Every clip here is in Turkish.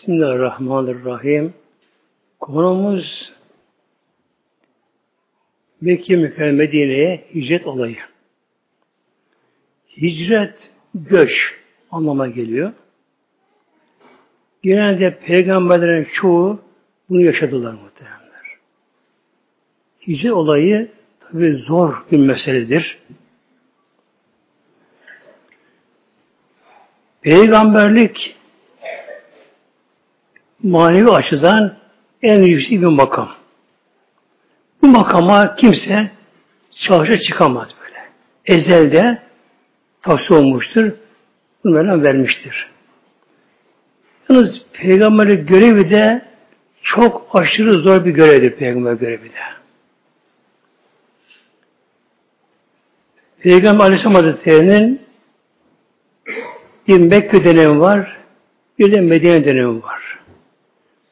Bismillahirrahmanirrahim. Konumuz Mekke mükerreme Medine'ye hicret olayı. Hicret, göç anlama geliyor. Genelde peygamberlerin çoğu bunu yaşadılar muhtemelenler. Hicret olayı tabi zor bir meseledir. Peygamberlik manevi açıdan en yüksek bir makam. Bu makama kimse çalışa çıkamaz böyle. Ezelde tavsiye olmuştur. Bunlara vermiştir. Yalnız peygamberlik görevi de çok aşırı zor bir görevdir peygamber görevi de. Peygamber Aleyhisselam Hazretleri'nin bir Mekke dönemi var, bir de Medine dönemi var.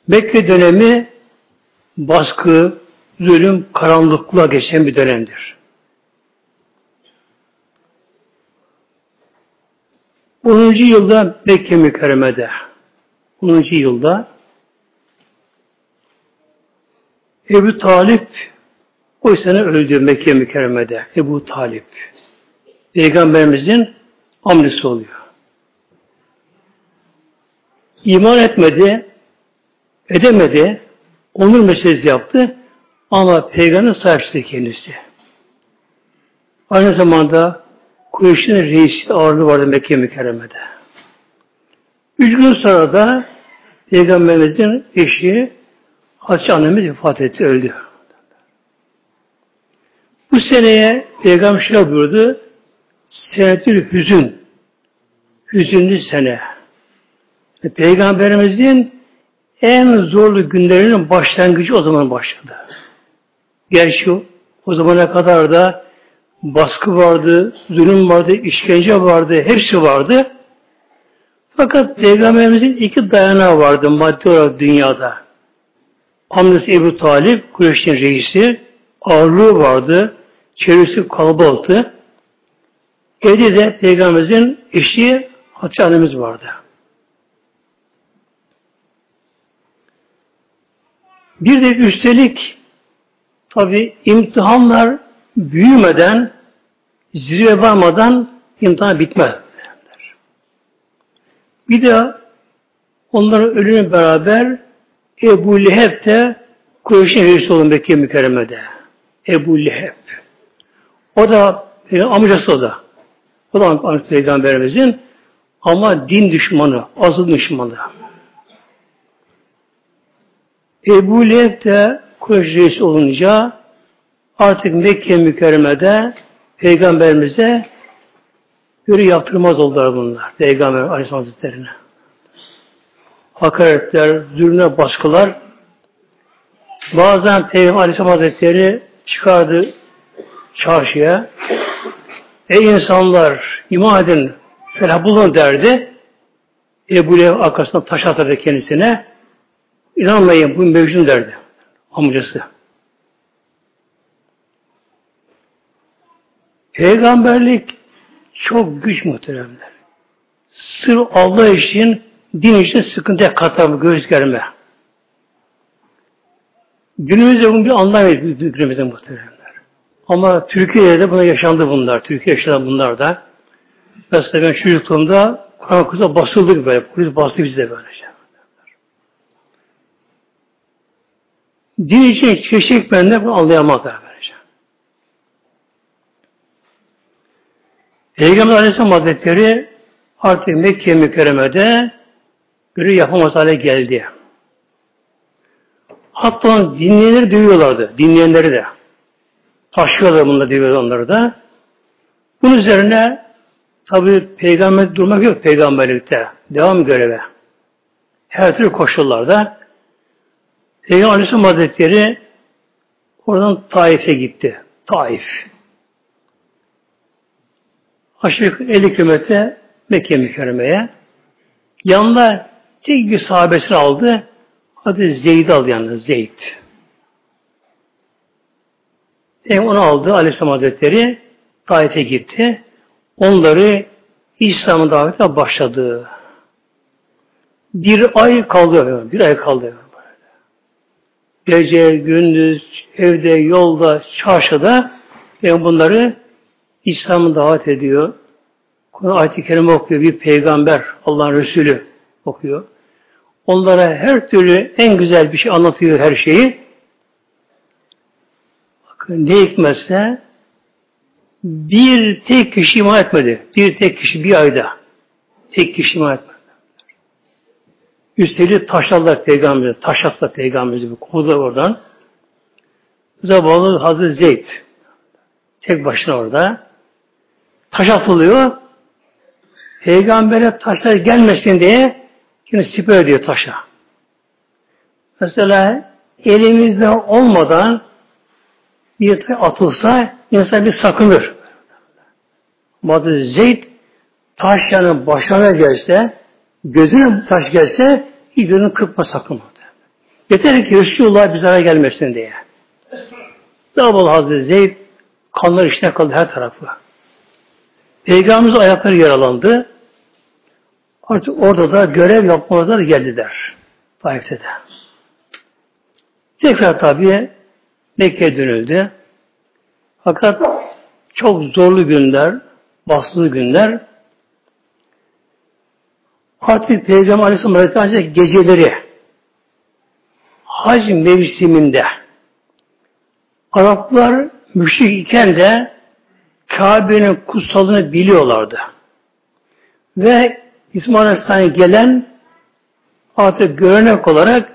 Mekke dönemi baskı, zulüm, karanlıkla geçen bir dönemdir. 10. yılda Mekke mükerremede 10. yılda Ebu Talip o sene öldü Mekke mükerremede. Ebu Talip. Peygamberimizin amcası oluyor. İman etmedi, edemedi, onur meselesi yaptı ama peygamber sahipsiz kendisi. Aynı zamanda Kureyş'in reisi ağırlığı vardı Mekke mükerremede. Üç gün sonra da Peygamberimizin eşi Hatice annemiz vefat etti, öldü. Bu seneye Peygamber şöyle buyurdu, senetül hüzün, hüzünlü sene. Peygamberimizin en zorlu günlerinin başlangıcı o zaman başladı. Gerçi o zamana kadar da baskı vardı, zulüm vardı, işkence vardı, hepsi vardı. Fakat Peygamberimizin iki dayanağı vardı maddi olarak dünyada. Amcası Ebu Talip, Kureyş'in reisi, ağırlığı vardı, çevresi kalabalıktı. Evde de Peygamberimizin eşi Hatice annemiz vardı. Bir de üstelik tabi imtihanlar büyümeden, zirve varmadan imtihan bitmez. Bir de onların ölümü beraber Ebu Leheb de Kureyş'in reisi olan Mekke mükerremede. Ebu Leheb. O da e, amcası o da. O da Peygamberimizin ama din düşmanı, azıl düşmanı. Ebu Leheb de Kureyş reisi olunca artık Mekke mükerremede Peygamberimize göre yaptırmaz oldular bunlar. Peygamber Aleyhisselam Hazretleri'ne. Hakaretler, zulümler, baskılar bazen Peygamber Aleyhisselam Hazretleri çıkardı çarşıya Ey insanlar iman edin felah bulun derdi. Ebu Leheb arkasından taş atardı kendisine. İnanmayın bu mevcudun derdi. Amcası. Peygamberlik çok güç muhteremler. Sırf Allah için, din için sıkıntıya katar göz germe. Günümüzde bunu bir anlamayız günümüzde muhteremler. Ama Türkiye'de de buna yaşandı bunlar. Türkiye yaşanan bunlar da. Mesela ben çocukluğumda Kur'an kursa basıldık böyle. Polis bastı bizde böyle şey. Din için çeşit bende bunu anlayamazlar böylece. Peygamber Aleyhisselam Hazretleri artık Mekke mükerremede görev yapamaz hale geldi. Hatta dinleyenleri duyuyorlardı. Dinleyenleri de. Taşıyorlar bunları duyuyorlar onları da. Bunun üzerine tabi peygamber durmak yok peygamberlikte. Devam göreve. Her türlü koşullarda Peygamber Aleyhisselam Hazretleri oradan Taif'e gitti. Taif. Aşağı 50 kilometre Mekke mükerremeye. Yanında tek bir sahabesini aldı. Adı Zeyd aldı yalnız Zeyd. Peygamber onu aldı Aleyhisselam Hazretleri Taif'e gitti. Onları İslam'ın davetine başladı. Bir ay kaldı. Bir ay kaldı. Gece, gündüz, evde, yolda, çarşıda yani bunları İslam'ı davet ediyor. Ayet-i kerime okuyor. Bir peygamber, Allah'ın Resulü okuyor. Onlara her türlü en güzel bir şey anlatıyor her şeyi. Bakın ne hikmetse bir tek kişi iman etmedi. Bir tek kişi bir ayda. Tek kişi iman etmedi. Üstelik taşladılar peygamberi, taş attılar peygamberimizi, kovdular oradan. Zavallı Hazreti Zeyd. Tek başına orada. Taş atılıyor. Peygamber'e taşlar gelmesin diye yine siper ediyor taşa. Mesela elimizde olmadan bir taş atılsa insan bir sakınır. Bazı Zeyd taş yani başına gelse, gözüne taş gelse hiç gözünü kırpma sakın. Yeter ki Resulullah bir zarar gelmesin diye. Davul Hazreti Zeyd kanlar içine kaldı her tarafı. Peygamberimiz ayakları yaralandı. Artık orada da görev yapmalılar geldiler. Taif'te de. Tekrar tabi Mekke'ye dönüldü. Fakat çok zorlu günler, bastığı günler artık Peygamber Aleyhisselam Hazretleri geceleri hac mevsiminde Araplar müşrik iken de Kabe'nin kutsalını biliyorlardı. Ve İsmail Aleyhisselam'a gelen artık görenek olarak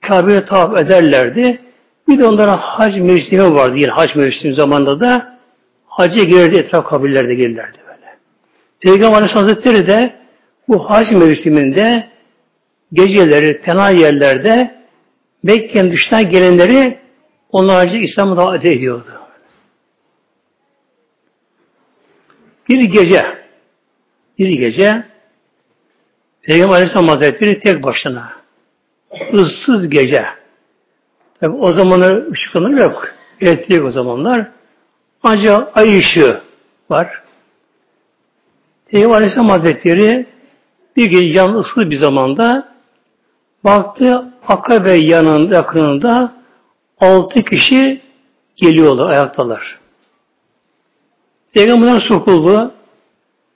Kabe'ye tavaf ederlerdi. Bir de onlara hac mevsimi vardı. Yine hac mevsimi zamanında da hacca girerdi, etraf kabirlerde gelirlerdi böyle. Peygamber Aleyhisselam Hazretleri de bu hac mevsiminde geceleri, tenha yerlerde Mekke'nin dışına gelenleri onlarca İslam'ı davet ediyordu. Bir gece bir gece Peygamber Aleyhisselam Hazretleri tek başına ıssız gece Tabi o zamanlar ışıklanır yok. Elektrik o zamanlar. Ancak ay ışığı var. Peygamber Aleyhisselam Hazretleri bir gece can ıssız bir zamanda baktı Akabe yanında, yakınında altı kişi geliyorlar, ayaktalar. Peygamberden sokuldu.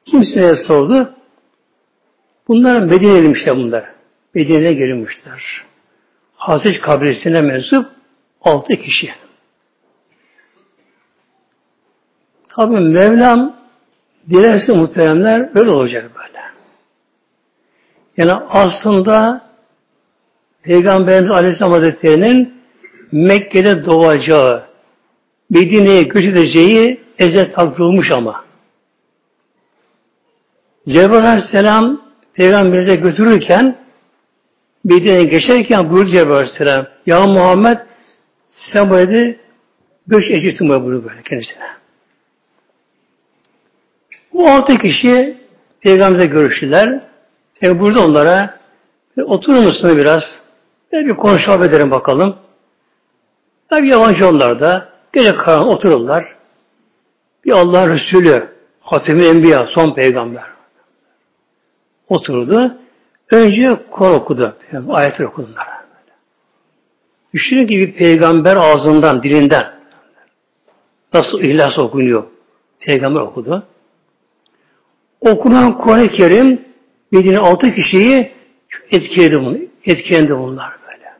Kimseye sordu. Bunlar Medine'liymişler bunlar. Medine'ye gelinmişler. Hazreti kabilesine mensup altı kişi. Tabi Mevlam dilerse muhteremler öyle olacak böyle. Yani aslında Peygamberimiz Aleyhisselam Hazretleri'nin Mekke'de doğacağı, Medine'ye göç edeceği ezel takdırılmış ama. Cebrail Aleyhisselam Peygamberimize götürürken Medine'ye geçerken buyurdu Cebrail Aleyhisselam Ya Muhammed sen bu dedi göç edeceksin buyurdu böyle kendisine. Bu altı kişi Peygamber'e görüştüler. E burada onlara e, oturur musun biraz? E, bir konuşalım edelim bakalım. Tabi yabancı onlar da. Gece karan otururlar. Bir Allah Resulü, Hatem-i Enbiya, son peygamber. Oturdu. Önce Kur'an okudu. Yani ayetler okudu onlara. Düşünün ki bir peygamber ağzından, dilinden nasıl ihlas okunuyor. Peygamber okudu. Okunan Kur'an-ı Kerim Medine altı kişiyi etkiledi bunu. Etkilendi bunlar böyle.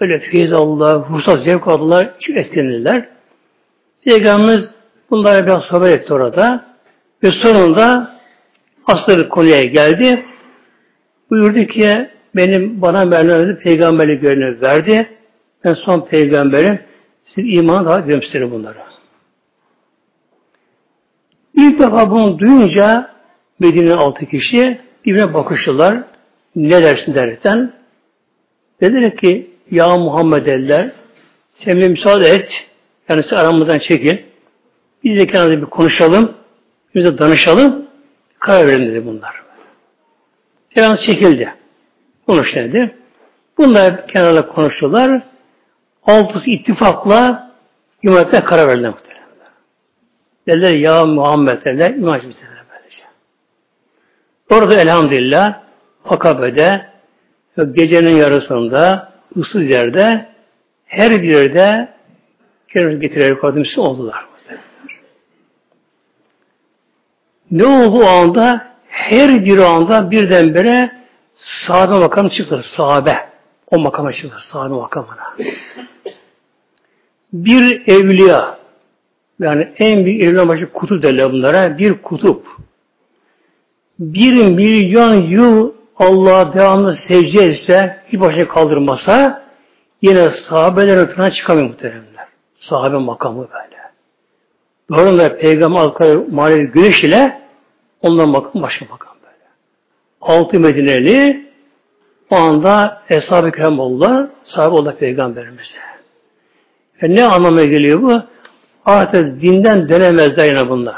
Öyle feyiz Allah, ruhsat zevk aldılar, çok etkilenirler. Peygamberimiz bunlara biraz sohbet etti orada. Ve sonunda asıl konuya geldi. Buyurdu ki benim bana verilen peygamberlik görevi verdi. Ben son peygamberim. Siz iman daha gömsterin bunları. İlk defa bunu duyunca Medine'nin altı kişi birbirine bakıştılar. Ne dersin derken dediler ki ya Muhammed eller sen bir müsaade et. Yani sen aramızdan çekil. Biz de kenarda bir konuşalım. Biz de danışalım. Karar verelim dedi bunlar. Biraz çekildi. Konuş dedi. Bunlar kenarda konuştular. Altısı ittifakla cumhuriyete karar verdiler. Dediler ya Muhammed. İmaj bitirdiler böylece. Orada elhamdülillah Akabe'de gecenin yarısında ıssız yerde her bir yerde kendimizi getirerek kadimsi oldular. Ne oldu o anda? Her bir anda birdenbire sahabe makamı çıktı. Sahabe. O makama çıktı. Sahabe makamına. Bir evliya yani en büyük evliya başı kutup derler bunlara. Bir kutup. Bir milyon yıl Allah'a devamlı secde etse, bir başına kaldırmasa yine sahabelerin ötürüne çıkamıyor muhteremler. Sahabe makamı böyle. Doğru Peygamber Alkaya manevi güneş ile ondan makam başka makam böyle. Altı Medineli o anda Eshab-ı Kiram oldular, sahibi oldu Peygamberimize. E ne anlamaya geliyor bu? Artık dinden dönemezler yine bunlar.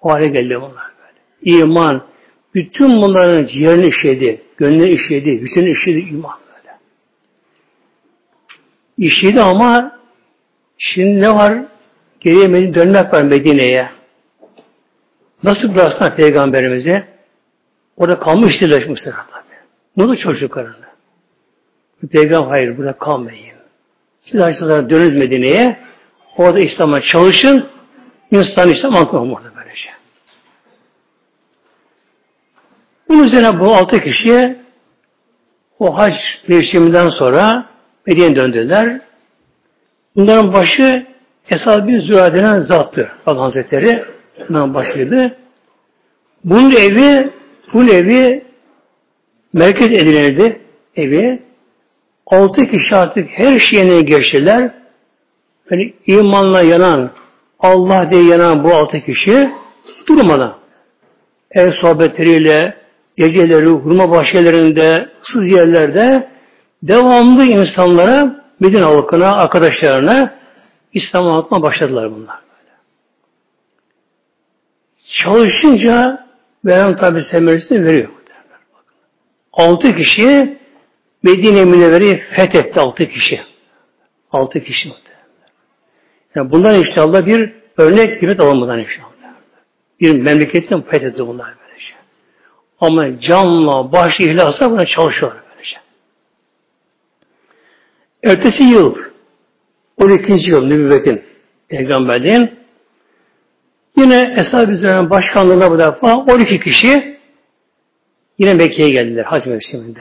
O hale geliyor bunlar böyle. İman, bütün bunların ciğerini işledi, gönlünü işledi, bütün işledi iman böyle. İşledi ama şimdi ne var? Geriye Medine dönmek var Medine'ye. Nasıl bıraksınlar peygamberimizi? Orada kalmış dileşmişler tabi. Nasıl çocuklarını? Peygamber hayır burada kalmayın. Siz açıkçası dönün Medine'ye. Orada İslam'a çalışın. İnsan İslam anlatmam orada böylece. Bunun üzerine bu altı kişi o hac mevsiminden sonra Medine'ye döndüler. Bunların başı Esad bin Züra denen zattı. Allah Hazretleri bundan başladı. Bunun evi bunun evi merkez edilirdi evi. Altı kişi artık her şeyine geçtiler. Yani imanla yanan, Allah diye yanan bu altı kişi durmadan ev sohbetleriyle, geceleri, hurma bahçelerinde, sız yerlerde devamlı insanlara, Medine halkına, arkadaşlarına İslam'ı anlatma başladılar bunlar. Çalışınca Mevlam tabi semeresini veriyor. Altı kişi Medine Münevvere'yi fethetti altı kişi. Altı kişi yani bundan inşallah bir örnek gibi alınmadan inşallah. Bir memleketin fethetti bunlar. Ama canla, baş ihlasla buna çalışıyorlar böylece. Ertesi yıl 12. yıl nübüvvetin peygamberliğin yine Eshab-ı Zühre'nin başkanlığında bu defa 12 kişi yine Mekke'ye geldiler hac mevsiminde.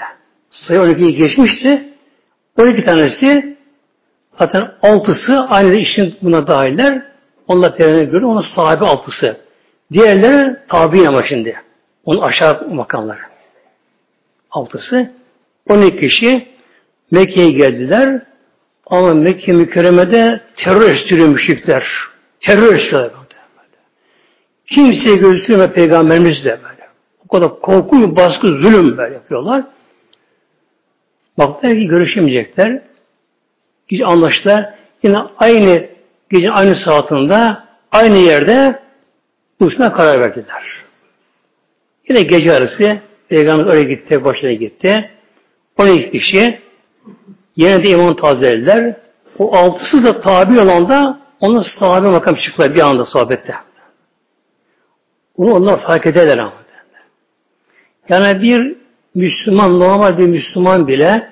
Sayı 12'yi geçmişti. 12 tanesi zaten altısı aynı işin buna dahiller. Onlar teorine göre onun sahibi altısı. Diğerleri tabi ama şimdi. Onun aşağı makamları. Altısı. 12 kişi Mekke'ye geldiler. Ama Mekke mükerremede terör estiriyor müşrikler. Terör estiriyorlar. Kimseye gözükmüyor peygamberimiz de böyle. O kadar korku, baskı, zulüm böyle yapıyorlar. Baktılar ki görüşemeyecekler. Hiç anlaştılar. Yine aynı gece aynı saatinde aynı yerde buluşmaya karar verdiler. Yine gece arası Peygamber oraya gitti, tek başına gitti. 12 kişi yine de iman tazelediler. O altısı da tabi olan da onun sahabe makam çıktılar bir anda sohbette. Bunu onlar fark ederler ama. Yani bir Müslüman, normal bir Müslüman bile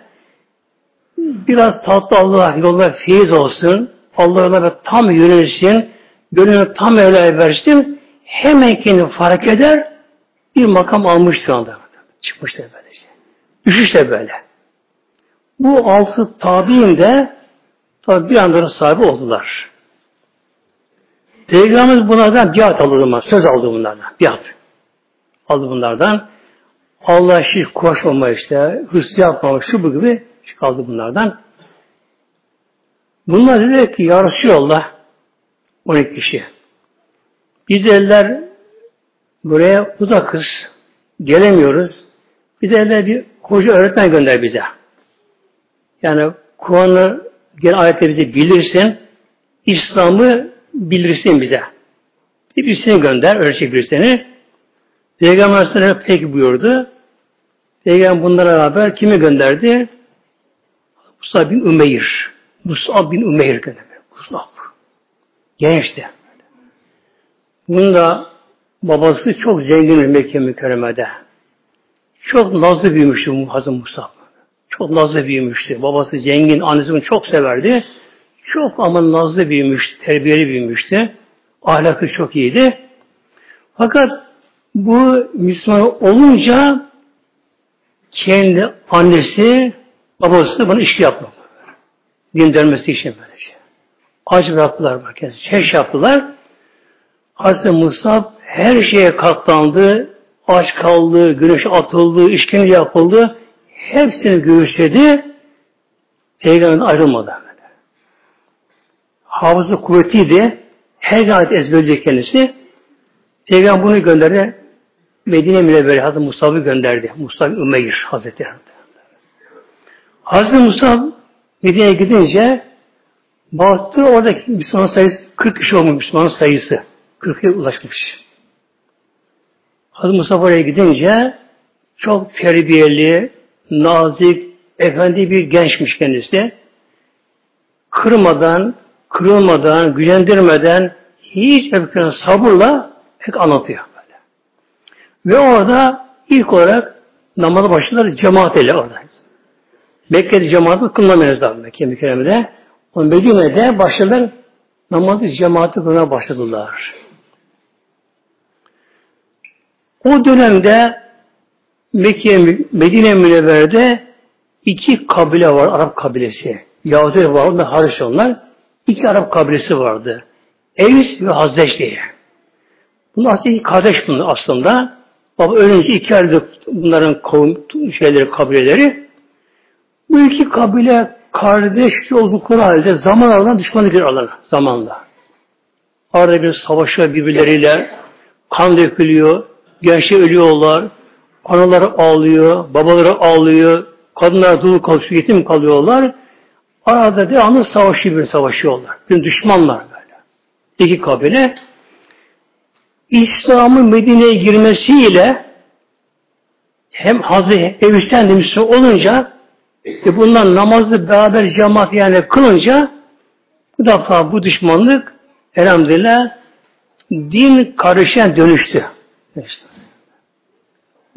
biraz tatlı Allah yolda feyiz olsun, Allah'a tam yönelsin, gönlünü tam öyle versin, hemen kendini fark eder, bir makam almış şu anda. Çıkmış da böylece. Düşüş de böyle. Bu altı tabi'in de tabi bir anda sahibi oldular. Peygamberimiz bunlardan biat aldı bunlar. Söz aldı bunlardan. Biat. Aldı bunlardan. Allah şirk koşmama işte, hırs yapmama, şu bu gibi kaldı bunlardan. Bunlar dedi ki Ya Resulallah 12 kişi. Biz eller buraya uzakız. Gelemiyoruz. Biz eller bir hoca öğretmen gönder bize. Yani Kur'an'ı gene ayetleri bize bilirsin. İslam'ı bilirsin bize. Bir birisini gönder, öğretecek birisini. Peygamber Aleyhisselam pek buyurdu. Peygamber bunlara beraber kimi gönderdi? Musab bin Ümeyr. Musab bin Ümeyr gönderdi. Musab. Gençti. Bunun da babası çok zengin Mekke mükerremede. Çok nazlı büyümüştü Hazım Musab. Çok nazlı büyümüştü. Babası zengin, annesi bunu çok severdi. Çok ama nazlı büyümüştü, terbiyeli büyümüştü. Ahlakı çok iyiydi. Fakat bu Müslüman olunca kendi annesi, babası bana işi yapmadı. Din dönmesi için böylece. Şey. Aç bıraktılar bak. Çeş yaptılar. Hazreti Musa her şeye katlandı. Aç kaldı, güneş atıldı, işkence yapıldı. Hepsini göğüsledi. Peygamberden ayrılmadı. Hafızı kuvvetiydi. Her ayet ezberleyecek kendisi. Peygamber bunu gönderdi. Medine Münevvere Hazreti Musab'ı gönderdi. Musab Ümeyr Hazretleri. Hazreti Musab Medine'ye gidince baktı oradaki Müslüman sayısı 40 kişi olmuş Müslüman sayısı. 40'a ulaşmış. Hazreti Mustafa oraya gidince çok terbiyeli, nazik, efendi bir gençmiş kendisi. Kırmadan, kırılmadan, gücendirmeden hiç öfkeden sabırla hep anlatıyor. Böyle. Ve orada ilk olarak namaza başladılar cemaat ile orada. Mekke'de cemaati kılmamıyoruz da Mekke mükerremede. O Medine'de başladılar namazı cemaati kılmaya başladılar. O dönemde Mekke, Medine Münevver'de iki kabile var, Arap kabilesi. Yahudiler var, onlar hariç onlar. İki Arap kabilesi vardı. Evs ve Hazreç diye. Bunlar aslında iki kardeş bunlar aslında. Baba ölünce iki ayrı bunların kavim, şeyleri, kabileleri. Bu iki kabile kardeş oldukları halde zaman aradan düşmanı alır zamanla. Arada bir savaşıyor birbirleriyle, kan dökülüyor, gençler ölüyorlar, analar ağlıyor, babaları ağlıyor, kadınlar dul kalıyor, yetim kalıyorlar. Arada devamlı savaşı bir savaşıyorlar. Bir düşmanlar böyle. İki kabile. İslam'ın Medine'ye girmesiyle hem Hazreti Evisten de olunca e bundan namazı beraber cemaat yani kılınca bu defa bu düşmanlık elhamdülillah din karışan dönüştü. İşte.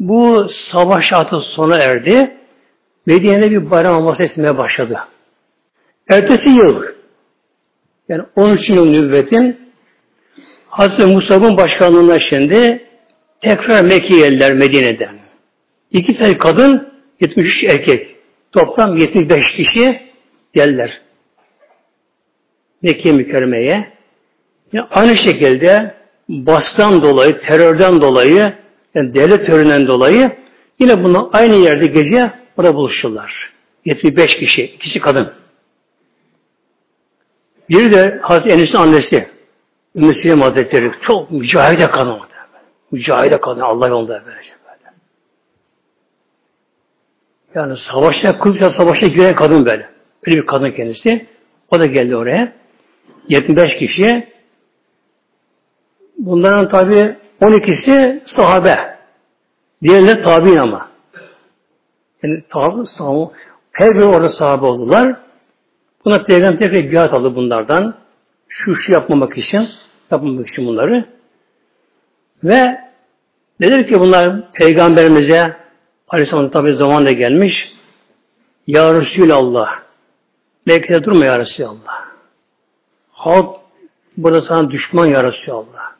Bu savaş şartı sona erdi. Medine'de bir bayram olması etmeye başladı. Ertesi yıl yani 13. yıl nübüvvetin Hazreti Musab'ın başkanlığında şimdi tekrar Mekke'ye geldiler Medine'den. İki sayı kadın, 73 erkek. Toplam 75 kişi geldiler. Mekke mükerremeye. Yani aynı şekilde bastan dolayı, terörden dolayı, yani devlet teröründen dolayı yine bunlar aynı yerde gece orada buluşurlar. 75 kişi, ikisi kadın. Biri de Hazreti Enes'in annesi. Ümmü Süleyman Hazretleri. Çok mücahide kadın. Mücahide kadın. Allah yolunda verecek böyle. Yani savaşta, Kıbrıs'a savaşta giren kadın böyle. Öyle bir kadın kendisi. O da geldi oraya. 75 kişi. Bunların tabi 12'si sahabe. Diğerleri tabi ama. Yani tabi, sahabe. Her biri orada sahabe oldular. Buna peygamber tekrar biat aldı bunlardan. Şu şu yapmamak için, yapmamak için bunları. Ve nedir ki bunlar peygamberimize Aleyhisselam tabi zamanla gelmiş. Ya Resulallah Mekke'de durma Ya Resulallah. Halk burada sana düşman Ya Resulallah.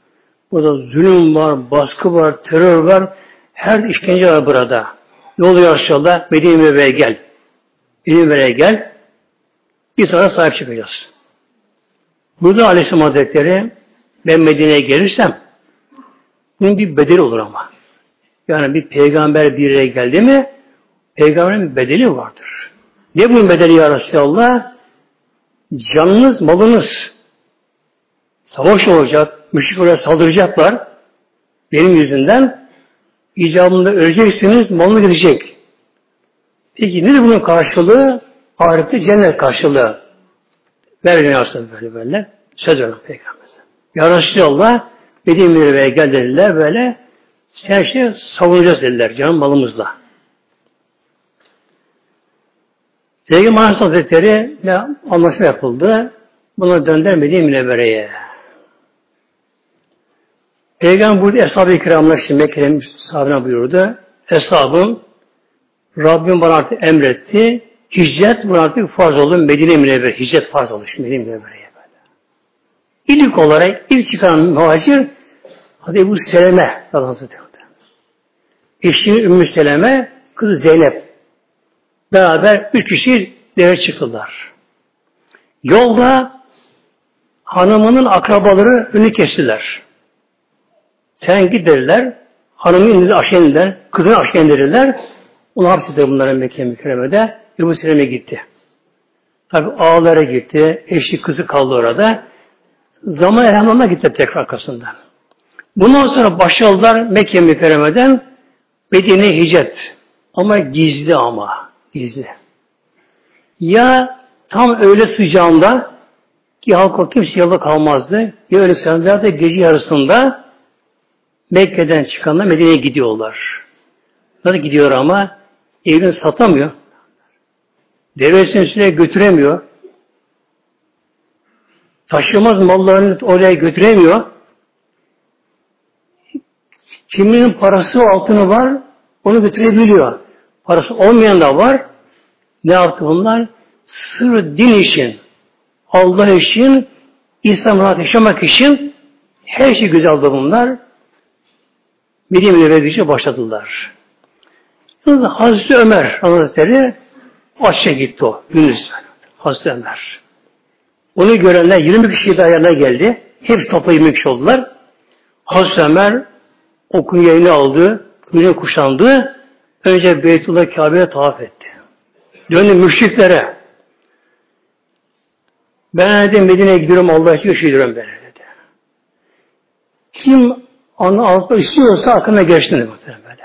Burada zulüm var, baskı var, terör var. Her işkence var burada. Ne oluyor Resulallah? Medine'ye gel. Medine'ye gel. Biz sana sahip çıkacağız. Burada Aleyhisselam Hazretleri ben Medine'ye gelirsem bunun bir bedeli olur ama. Yani bir peygamber bir yere geldi mi peygamberin bedeli vardır. Ne bunun bedeli ya Resulallah? Canınız, malınız savaş olacak, müşrik olarak saldıracaklar benim yüzünden icabında öleceksiniz, malını gidecek. Peki nedir bunun karşılığı? Ahirette cennet karşılığı. Ver aslında böyle böyle. Söz verin Peygamber'e. Ya Resulallah Medine'ye Münevvere'ye gel dediler böyle. Sen şey savunacağız dediler canım malımızla. Peygamber Hazretleri ne anlaşma yapıldı. Buna dönder Medine Münevvere'ye. Peygamber burada Eshab-ı Kiram'la şimdi Mekke'nin sahabına buyurdu. Eshabım Rabbim bana artık emretti. Hicret bana artık farz oldu. Medine Münevver. Hicret farz oldu şimdi Medine Münevver'e böyle. İlk olarak ilk çıkan muhacir Hadi Ebu Seleme Hazretleri. Eşi Ümmü Seleme, kızı Zeynep. Beraber üç kişi deve çıktılar. Yolda hanımının akrabaları önü kestiler. Sen git dediler. Hanımın elini aşağı indiler. Kızını aşağı indirirler. Onu hapsediler bunların Mekke mükerremede. Seleme gitti. Tabi ağlara gitti. Eşi kızı kaldı orada. Zaman elhamdülillah gitti tekrar arkasından. Bundan sonra başladılar Mekke mükerremeden Medine hicret. Ama gizli ama. Gizli. Ya tam öyle sıcağında ki halk kimse yolda kalmazdı. Ya öyle sıcağında da gece yarısında Mekke'den çıkanlar Medine'ye gidiyorlar. Nasıl gidiyor ama evini satamıyor. Devesini üstüne götüremiyor. Taşımaz mallarını oraya götüremiyor. Kiminin parası altını var, onu götürebiliyor. Parası olmayan da var. Ne yaptı bunlar? Sırf din için, Allah için, İslam yaşamak için her şey güzel bunlar. Medine'ye verdiği başladılar. Yalnız Hazreti Ömer Hazretleri açça gitti o. Gündüz. Hazreti Ömer. Onu görenler 20 kişi daha yanına geldi. Hep topla 20 kişi oldular. Hazreti Ömer okun yerini aldı, kuyruğunu kuşandı, önce Beytullah Kabe'ye tavaf etti. Döndü müşriklere. Ben dedim Medine'ye gidiyorum Allah için üşüdürüm ben dedi. Kim onu altı istiyorsa aklına geçti dedi böyle.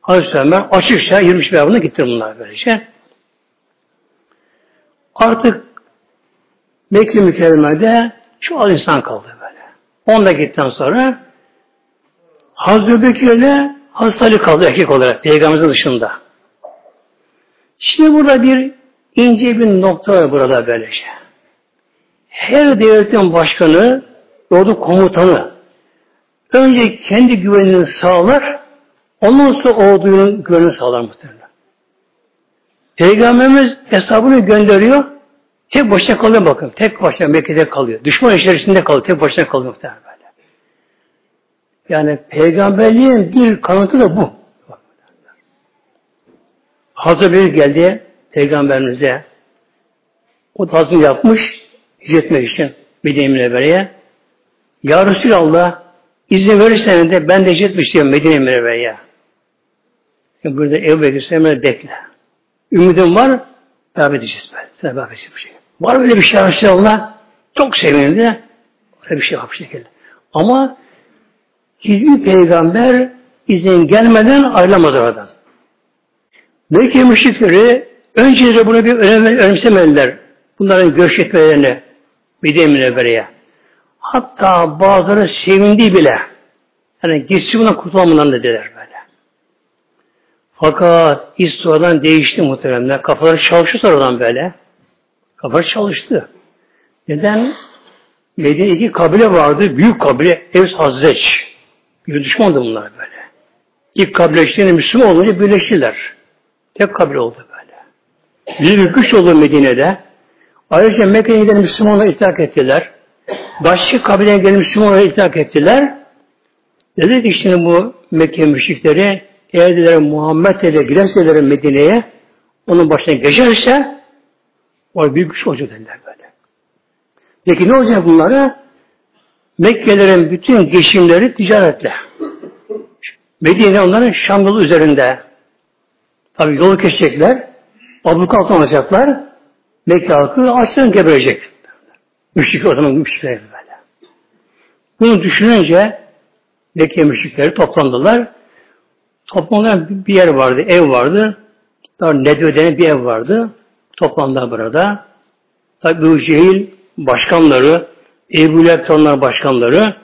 Hazreti Ömer açıkça 20 beraberine gitti bunlar böylece. Artık Mekke mükerremede şu az insan kaldı böyle. Onda gittikten sonra Hazreti Bekir'le Hazreti Ali kaldı erkek olarak Peygamberimizin dışında. Şimdi burada bir ince bir nokta var burada böylece. Her devletin başkanı, ordu komutanı önce kendi güvenini sağlar, ondan sonra ordunun güvenini sağlar muhtemelen. Peygamberimiz hesabını gönderiyor, tek başına kalıyor bakın. Tek başına Mekke'de kalıyor. Düşman içerisinde kalıyor, tek başına kalıyor muhtemelen. Yani peygamberliğin bir kanıtı da bu. Hazır bir geldi peygamberimize. O hazır yapmış hicretmek için Medine Münevvere'ye. Ya Resulallah izin verirsen de ben de hicretmek istiyorum Medine Münevvere'ye. Burada Ebu Bekir Semer'e bekle. Ümidim var, beraber edeceğiz ben. Sen beraber edeceğiz bir şey. Var böyle bir şey Resulallah. Çok sevindi. Öyle bir şey bir şekilde. Ama hiçbir peygamber izin gelmeden ayrılamaz oradan. Mekke müşrikleri önceleri bunu bir önem, önemsemediler. Bunların görüş etmelerini Medine Münevvere'ye. Hatta bazıları sevindi bile. Yani gitsin buna kurtulamından dediler böyle. Fakat iş sonradan değişti muhteremler. Kafaları çalıştı sonradan böyle. Kafaları çalıştı. Neden? Medine iki kabile vardı. Büyük kabile Evs Hazreç. Bir düşmandı bunlar böyle. İlk kabile Müslüman olunca birleştiler. Tek kabile oldu böyle. Bir, bir güç oldu Medine'de. Ayrıca Mekke'ye giden Müslümanlar itaat ettiler. Başka kabileye gelen Müslümanlar itaat ettiler. Dedi ki şimdi bu Mekke müşrikleri eğer dediler Muhammed ile giderseler Medine'ye onun başına geçerse o büyük güç olacak dediler böyle. Peki ne olacak bunlara? Mekkelerin bütün geçimleri ticaretle. Medine onların Şam yolu üzerinde. Tabi yolu kesecekler. Abluka altına alacaklar. Mekke halkı açtan geberecek. Müşrik o zaman müşrikler böyle. Bunu düşününce Mekke müşrikleri toplandılar. Toplandılar bir yer vardı, ev vardı. Daha Nedve denen bir ev vardı. Toplandılar burada. Tabi bu Cehil başkanları, Ebu Leheb başkanları,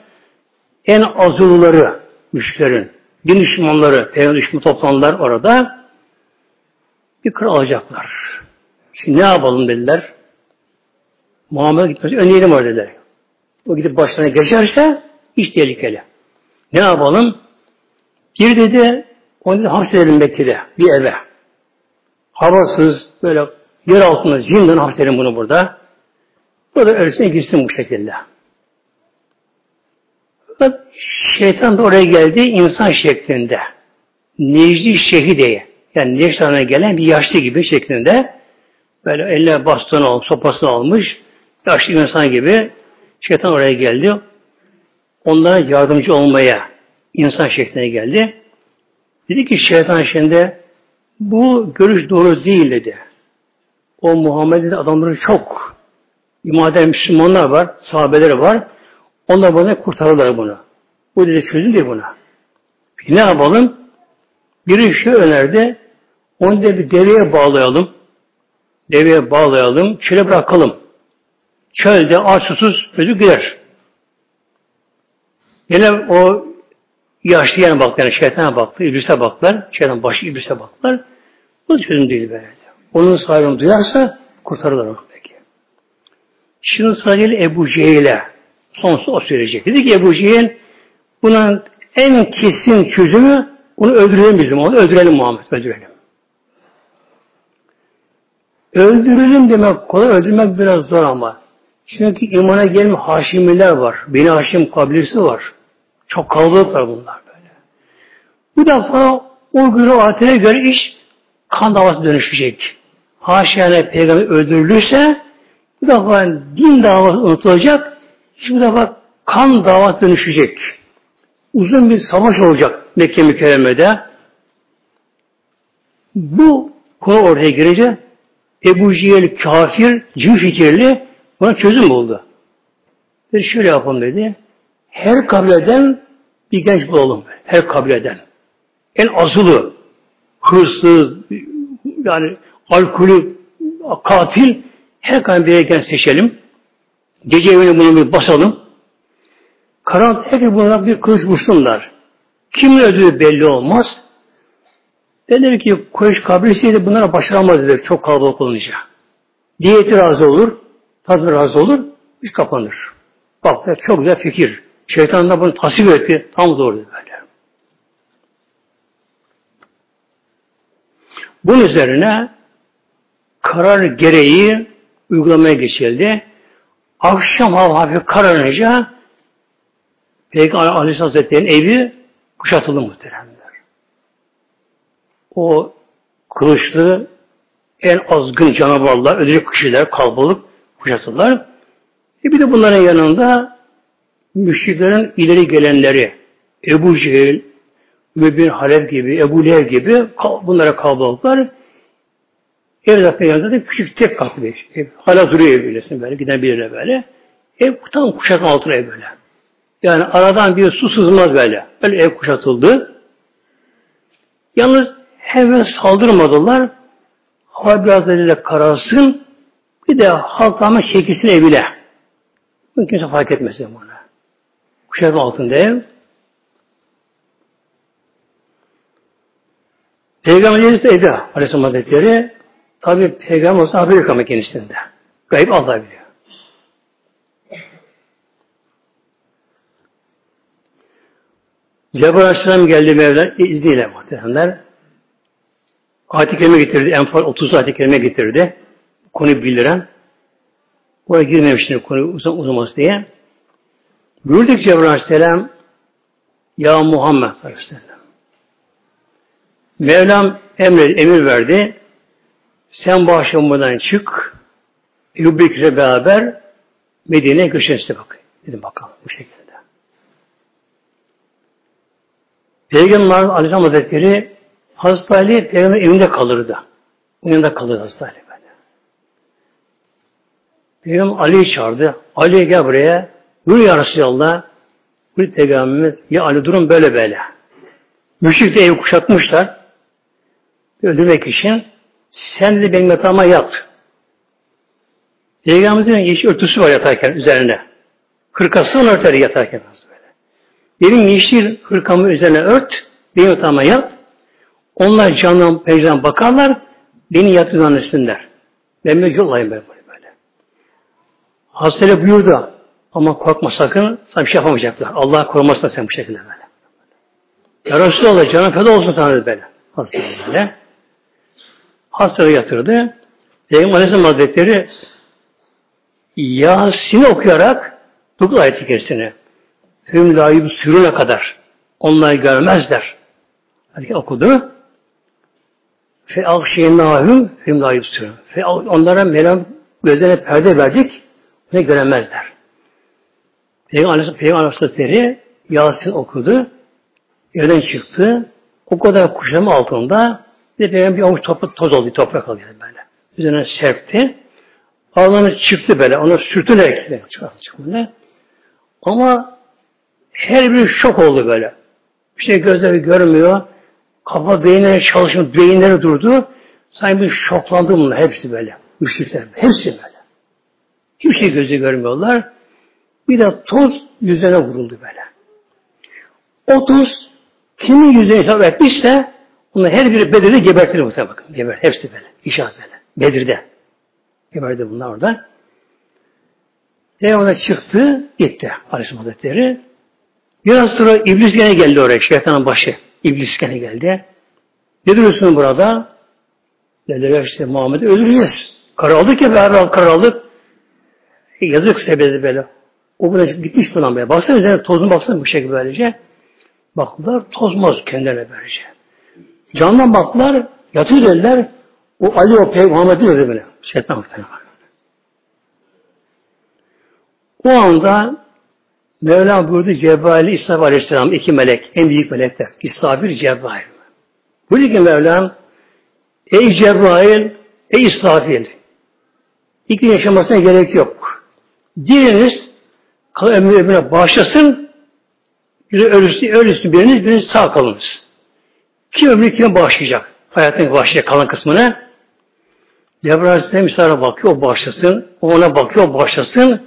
en azılıları müşriklerin, din düşmanları, peygamber düşmanı toplandılar orada. Bir kral alacaklar. Şimdi ne yapalım dediler. Muhammed gitmesi önleyelim orada dediler. O gidip başlarına geçerse hiç tehlikeli. Ne yapalım? Bir dedi Onu dedi hapsedelim Mekke'de bir eve. Havasız böyle yer altında zindan hapsedelim bunu burada. Burada ölsün gitsin bu şekilde. Fakat şeytan da oraya geldi insan şeklinde. Necdi Şehide'ye yani Necda'na gelen bir yaşlı gibi şeklinde böyle eline bastonu almış, sopasını almış yaşlı insan gibi şeytan oraya geldi. Onlara yardımcı olmaya insan şekline geldi. Dedi ki şeytan şimdi bu görüş doğru değil dedi. O Muhammed'in adamları çok imaden Müslümanlar var, sahabeleri var. Onlar bana kurtarırlar bunu. Bu dedi çözüm değil buna. Ne yapalım? Biri şey önerdi. Onu da bir deveye bağlayalım. Deveye bağlayalım. Çöle bırakalım. Çölde aç susuz özü gider. Yine o yaşlı yana baktı, yani şeytana baktı, iblise baktılar. Şeytan başı iblise baktılar. Bu çözüm değil böyle. Onun sahibini duyarsa kurtarırlar onu peki. Şimdi sadece Ebu Cehil'e sonsuz o söyleyecek. Dedi ki Ebu Cehil bunun en kesin çözümü onu öldürelim bizim. Onu öldürelim Muhammed. Öldürelim. Öldürelim demek kolay. Öldürmek biraz zor ama. Çünkü imana gelme Haşimiler var. Beni Haşim kabilesi var. Çok kalabalık var bunlar böyle. Bu defa o günü atine göre iş kan davası dönüşecek. Haşiyane peygamber öldürülürse bu defa din davası unutulacak. Şimdi bu defa kan davası dönüşecek. Uzun bir savaş olacak Mekke mükerremede. Bu konu ortaya girince Ebu Cehil kafir, cin fikirli buna çözüm buldu. Dedi şöyle yapalım dedi. Her kabileden bir genç bulalım. Her kabileden. En azılı, hırsız, yani alkolü, katil her kabileden genç seçelim. Gece evine bunu bir basalım. Karanlık herkes bunlara bir kılıç vursunlar. Kimin öldüğü belli olmaz. Dediler ki Kureyş kabilesi bunlara başaramaz dediler çok kalabalık olunca. Diyeti razı olur, tadı razı olur, iş kapanır. Bak çok güzel fikir. Şeytan da bunu tasvip etti. Tam doğru böyle. Bunun üzerine karar gereği uygulamaya geçildi. Akşam hava hafif kararınca Peygamber Aleyhisselam Hazretleri'nin evi kuşatıldı muhteremler. O kılıçlı en azgın canavarlar, ödül kişiler, kalabalık kuşatıldılar. E bir de bunların yanında müşriklerin ileri gelenleri Ebu Cehil, Mübin Halef gibi, Ebu Lev gibi bunlara kalabalıklar Evde Peygamber de küçük tek katlı bir ev. Hala duruyor böylesin böyle. Giden birine böyle. Ev tam kuşak altına ev böyle. Yani aradan bir su sızmaz böyle. Böyle ev kuşatıldı. Yalnız hemen saldırmadılar. Hava biraz da kararsın. Bir de halk ama çekilsin evine. Bunu kimse fark etmesin bunu. Kuşak altında ev. Peygamberimiz evde Aleyhisselam Hazretleri tabi Peygamber olsa haber yok ama kendisinde. Gayb Allah biliyor. Cebrail Aleyhisselam geldi Mevla izniyle muhteremler. Ayet-i Kerime getirdi. Enfal 30 ayet-i getirdi. Konuyu bildiren. Oraya girmemiştim konu uzun, uzaması diye. Buyurdu ki Cebrail Aleyhisselam Ya Muhammed sallallahu aleyhi ve sellem Mevlam emir, emir verdi. Sen bu akşam buradan çık. Ebu Bekir'e beraber Medine'ye göçen size bak. Dedim bakalım bu şekilde. Peygamber Aleyhisselam Hazretleri Hazreti Ali Peygamber evinde kalırdı. O yanında kalırdı Hazreti Ali. Peygamber Ali'yi çağırdı. Ali gel buraya. Buyur ya Resulallah. Buyur Peygamberimiz. Ya Ali durum böyle böyle. Müşrik de evi kuşatmışlar. Öldürmek için. Sen de benim yatağıma yat. Peygamberimizin yeşil örtüsü var yatarken üzerine. Hırkasını örter yatarken. Benim yeşil hırkamı üzerine ört, benim yatağıma yat. Onlar canım pencereden bakarlar, beni yatırdan üstünler. Ben böyle olayım böyle Hastane buyurdu ama korkma sakın, sana bir şey yapamayacaklar. Allah korumasın sen bu şekilde böyle. Ya Resulallah canım feda olsun sana dedi böyle. Hastaya böyle. Hastaya yatırdı. Peygamber Aleyhisselam Hazretleri Yasin'i okuyarak dokuz ayet-i kerisini Hüm layıb sürüne kadar onlar görmezler. Hadi okudu. Fe avşeynâhüm hüm layıb sürün. Fe onlara melam gözlerine perde verdik. Ne göremezler. Peygamber Aleyhisselam Yasin okudu. Yerden çıktı. O kadar kuşama altında bir de bir avuç toprak, toz oldu, toprak alıyor böyle. Üzerine serpti. Ağlarına çıktı böyle, onu sürtünerek çıktı. Ama her bir şok oldu böyle. Bir şey gözleri görmüyor. Kafa beyinleri çalışmıyor, beyinleri durdu. Sanki bir şoklandı bunlar hepsi böyle. Müşrikler, hepsi böyle. Hiçbir şey gözü görmüyorlar. Bir de toz yüzüne vuruldu böyle. O toz kimin yüzüne hitap etmişse bunu her biri Bedir'de gebertilir muhtemelen bakın. Geber, hepsi böyle. İşaret böyle. Bedir'de. Geberdi bunlar orada. Peygamber çıktı, gitti Aleyhisselam Hazretleri. Biraz sonra iblis gene geldi oraya, şeytanın başı. İblis gene geldi. Ne duruyorsun burada? Dediler işte Muhammed'i öldüreceğiz. Karar aldık ya beraber karar. E, yazık sebedi böyle. O böyle gitmiş buna böyle. Baksana üzerine tozunu baksana bu şekilde böylece. Baktılar tozmaz kendilerine böylece. Candan baktılar, yatıyor dediler. O Ali o Peygamber Muhammed'in öyle böyle. Şeytan muhtemelen. O anda Mevlam buyurdu Cebrail İsa Aleyhisselam iki melek, en büyük melekler. İsrafil Cebrail. Buyurdu ki Mevlam Ey Cebrail, ey İsrafil İklim yaşamasına gerek yok. Diliniz kalan ömrü ömrüne bağışlasın biri ölüsü, ölüsü biriniz, biriniz sağ kalınız. Kim ömrü kime bağışlayacak? Hayatın bağışlayacak kalan kısmını. Cebrail Aleyhisselam İsa'ya bakıyor, o bağışlasın. O ona bakıyor, o bağışlasın.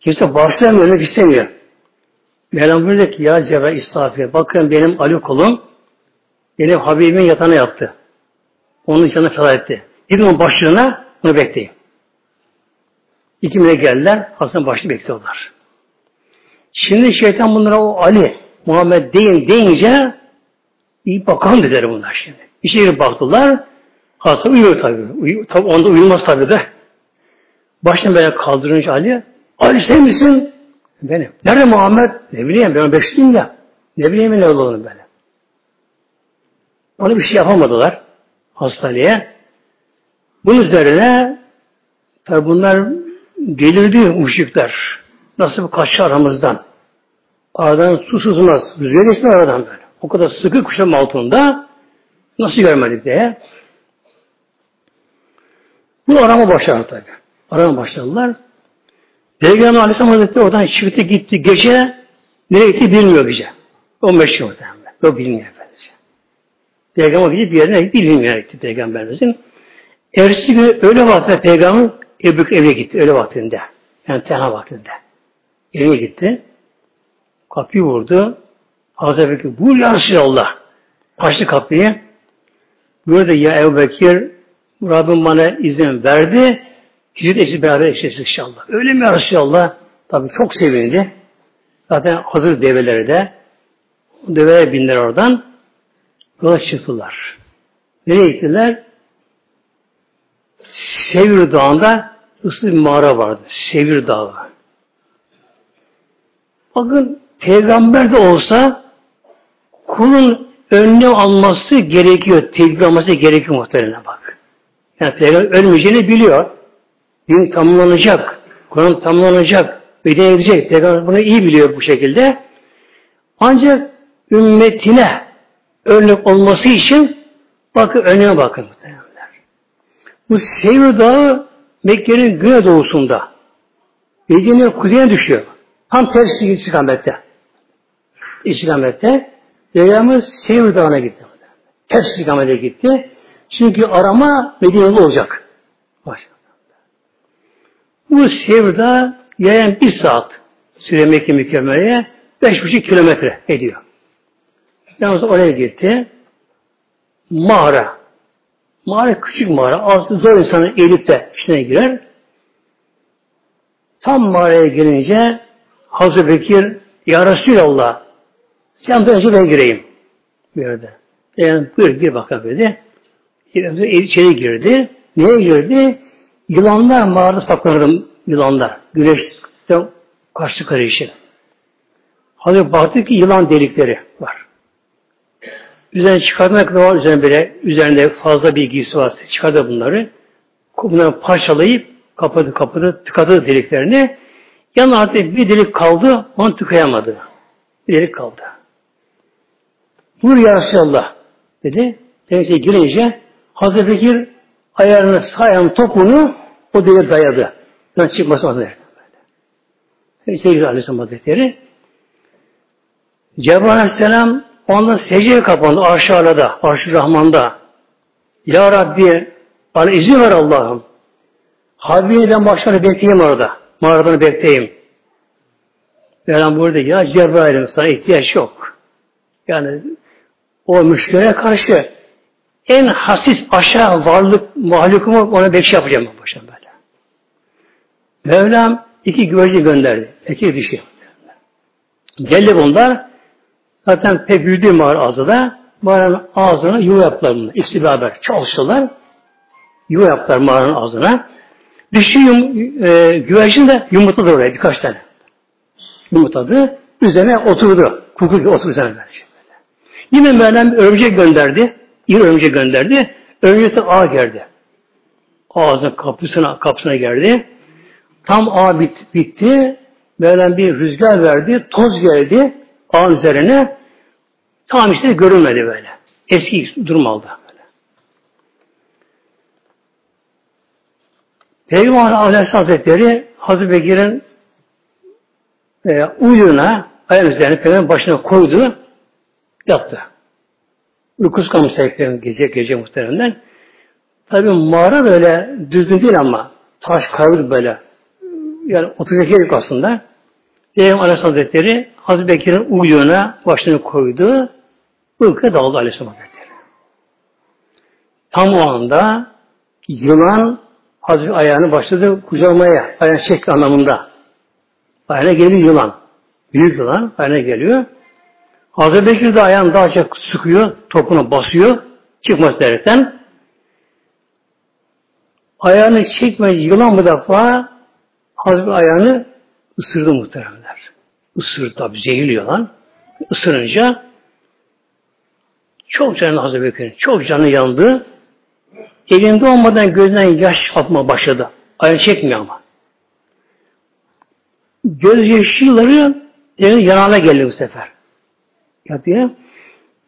Kimse bağışlayamıyor, ölmek istemiyor. Mevlam buyurdu ki ya Cebrail İsa'ya bakın benim Ali kolum benim Habibimin yatağına yattı. Onun canına feda etti. Gidin onun başlığına bunu bekleyin. İki melek geldiler. Hasan başlı bekliyorlar. Şimdi şeytan bunlara o Ali, Muhammed deyin deyince iyi bakalım dediler bunlar şimdi. Bir şeye baktılar. Hasan uyuyor tabii. Uyu, tabii onda uyumaz tabii de. Başını böyle kaldırınca Ali, Ali sen misin? Benim. Nerede Muhammed? Ne bileyim ben beşliyim ya. Ne bileyim ne olduğunu böyle. Ona bir şey yapamadılar hastaneye. Bunun üzerine tabi bunlar delirdi müşrikler. Nasıl kaçtı aramızdan. Aradan su sızmaz. Rüzgar geçti aradan böyle. O kadar sıkı kuşam altında nasıl görmedik diye. Bu arama başladı tabi. Arama başladılar. Peygamber Aleyhisselam Hazretleri oradan çıktı gitti. Gece nereye gitti bilmiyor bize. 15 yıl muhtemelen. Yok bilmiyor efendimiz. Peygamber gidip bir yerine bilmiyor gitti Peygamberimizin. Ertesi günü öyle vaktinde Peygamber Ebu eve gitti öyle vaktinde. Yani tenha vaktinde. Eve gitti. Kapıyı vurdu. Hazreti Bekir buyur ya Resulallah. Açtı kapıyı. Burada ya Ebu Bekir Rabbim bana izin verdi. Hicret eşi beraber eşleştik inşallah. Öyle mi ya Resulallah? Tabi çok sevindi. Zaten hazır develeri de develer bindiler oradan. Yola çıktılar. Nereye gittiler? Sevir Dağı'nda ıssız bir mağara vardı. Sevir Dağı. Bakın peygamber de olsa kulun önüne alması gerekiyor. Tedbir alması gerekiyor muhtemelen bak. Yani peygamber ölmeyeceğini biliyor. Din tamamlanacak. Kur'an tamamlanacak. Bedene gidecek. Peygamber bunu iyi biliyor bu şekilde. Ancak ümmetine örnek olması için bakın önüne bakın. Bu Seyir Dağı Mekke'nin güneydoğusunda. Medine'nin kuzeyine düşüyor. Tam tersi istikamette. İstikamette. Peygamber Seyir Dağı'na gitti. Ters istikamete gitti. Çünkü arama Medine'de olacak. Başka. Bu Seyr'da yayan bir saat süre Mekke mükemmeleye beş buçuk kilometre ediyor. Yalnız oraya gitti. Mağara. Mağara küçük mağara. Altı zor insanın eğilip de içine girer. Tam mağaraya gelince Hazreti Bekir Ya Resulallah sen de önce ben gireyim. Buyurdu. Yani buyur gir bakalım dedi. İçeri girdi. Neye girdi? Yılanlar mağarada saklanırım yılanlar. Güneşte karşı karışık. Hazır baktı ki yılan delikleri var. Üzerine çıkartmak da var üzerine böyle üzerinde fazla bir giysi var. Çıkardı bunları. Bunları parçalayıp kapadı kapadı tıkadı deliklerini. Yanına artık bir delik kaldı onu tıkayamadı. Bir delik kaldı. Buyur ya Resulallah dedi. Denize girince Hazreti Bekir ayarını sayan topunu o deliğe dayadı. Yani çıkması onu verdi. Sevgili Aleyhisselam Hazretleri Cebrail Aleyhisselam ondan secdeye kapandı aşağıda, arş Rahman'da. Ya Rabbi bana izin ver Allah'ım. Habibine ben başkanı bekleyeyim orada. Mağaradan bekleyeyim. Mevlam burada ya Cebrail'im sana ihtiyaç yok. Yani o müşkilere karşı en hasis aşağı varlık mahlukumu ona bekşi yapacağım ben başım böyle. Mevlam iki güvercin gönderdi. İki dişi. Geldi bunlar. Zaten pek büyüdü mağara ağzı da. Mağaranın ağzına yuva yaptılar bunlar. İkisi beraber çalıştılar. Yuva yaptılar mağaranın ağzına. Dişi yum, e, güvercin de yumurtladı oraya birkaç tane. Yumurtladı. Üzerine oturdu. Kuku gibi oturdu üzerine böyle. Yine Mevlam örümcek gönderdi. İri örümcek gönderdi. Örümcek de ağ geldi. Ağzının kapısına, kapısına geldi. Tam ağ bit, bitti. Mevlam bir rüzgar verdi. Toz geldi ağın üzerine. Tam işte görünmedi böyle. Eski durum aldı. Böyle. Peygamber Aleyhisselam Hazretleri Hazreti Bekir'in e, uyuğuna ayağın üzerine Peygamber başına koydu. Yattı. Uykusu kalmış gece, gece muhtemelen. Tabi mağara böyle düzgün değil ama taş kayalık böyle. Yani oturacak yer yok aslında. Peygamber Aleyhisselam Hazretleri Hazreti Bekir'in uyuğuna başını koydu. Uykuya daldı Aleyhisselam Hazretleri. Tam o anda yılan Hazreti ayağını başladı kucamaya. Ayağını çek anlamında. Ayağına geliyor yılan. Büyük yılan ayağına geliyor. Hazreti Bekir de ayağını daha çok sıkıyor, topuna basıyor, çıkması derken ayağını çekmedi yılan bu defa Hazreti ayağını ısırdı muhteremler. Isırdı tabi zehirli yılan. Isırınca çok canı Hazreti Bekir'in, çok canı yandı. Elinde olmadan gözünden yaş atma başladı. Ayağını çekmiyor ama. Göz yaşları yanağına geldi bu sefer yapıyor.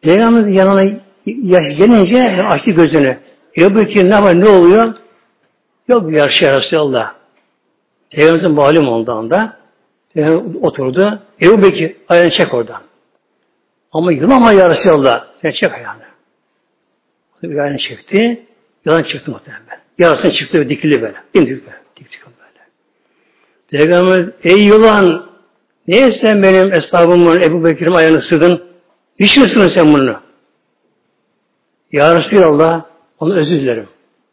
Peygamberimizin yanına yaş gelince açtı gözünü. Ebu Bekir ne var ne oluyor? Yok bir şey Resulallah. Peygamberimizin malum oldu anda. Peygamber oturdu. Ebu Bekir ayağını çek oradan. Ama yılama ya Resulallah. Sen çek ayağını. Ayağını çekti. Yılan çıktı muhtemelen. Yarasına çıktı ve dikildi böyle. Dimdik böyle. Dik dik böyle. Peygamber ey yılan Niye sen benim eshabımın Ebu Bekir'im ayağını sırdın? Isırdın sen bunu? Ya Resulallah, onu özür dilerim.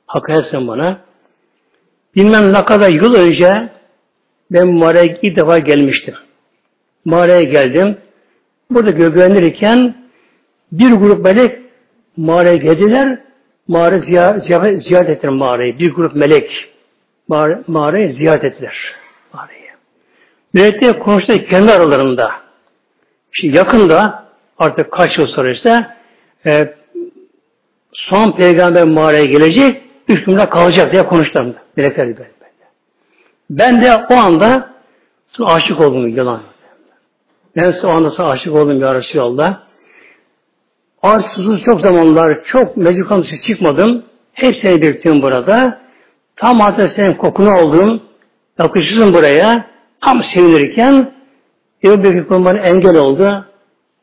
Hakaret sen bana. Bilmem ne kadar yıl önce ben mağaraya ilk defa gelmiştim. Mağaraya geldim. Burada göbeğlenirken bir grup melek mağaraya geldiler. Mağara ziyaret, ziyaret, ettiler mağarayı. Bir grup melek mağara, mağarayı ziyaret ettiler. Mağarayı. Melekler konuştu kendi aralarında. Şimdi yakında artık kaç yıl sonra ise e, son peygamber mağaraya gelecek, üç kalacak diye konuştular. Melekler böyle. Ben de o anda aşık oldum yalan. Ben o anda sana aşık oldum ya Resulallah. Arsızsız çok zamanlar çok mecburan dışı çıkmadım. Hep seni bekliyorum burada. Tam artık senin kokunu oldum. Yakışırsın buraya. Tam sevinirken Ebu Bekir kurbanı engel oldu.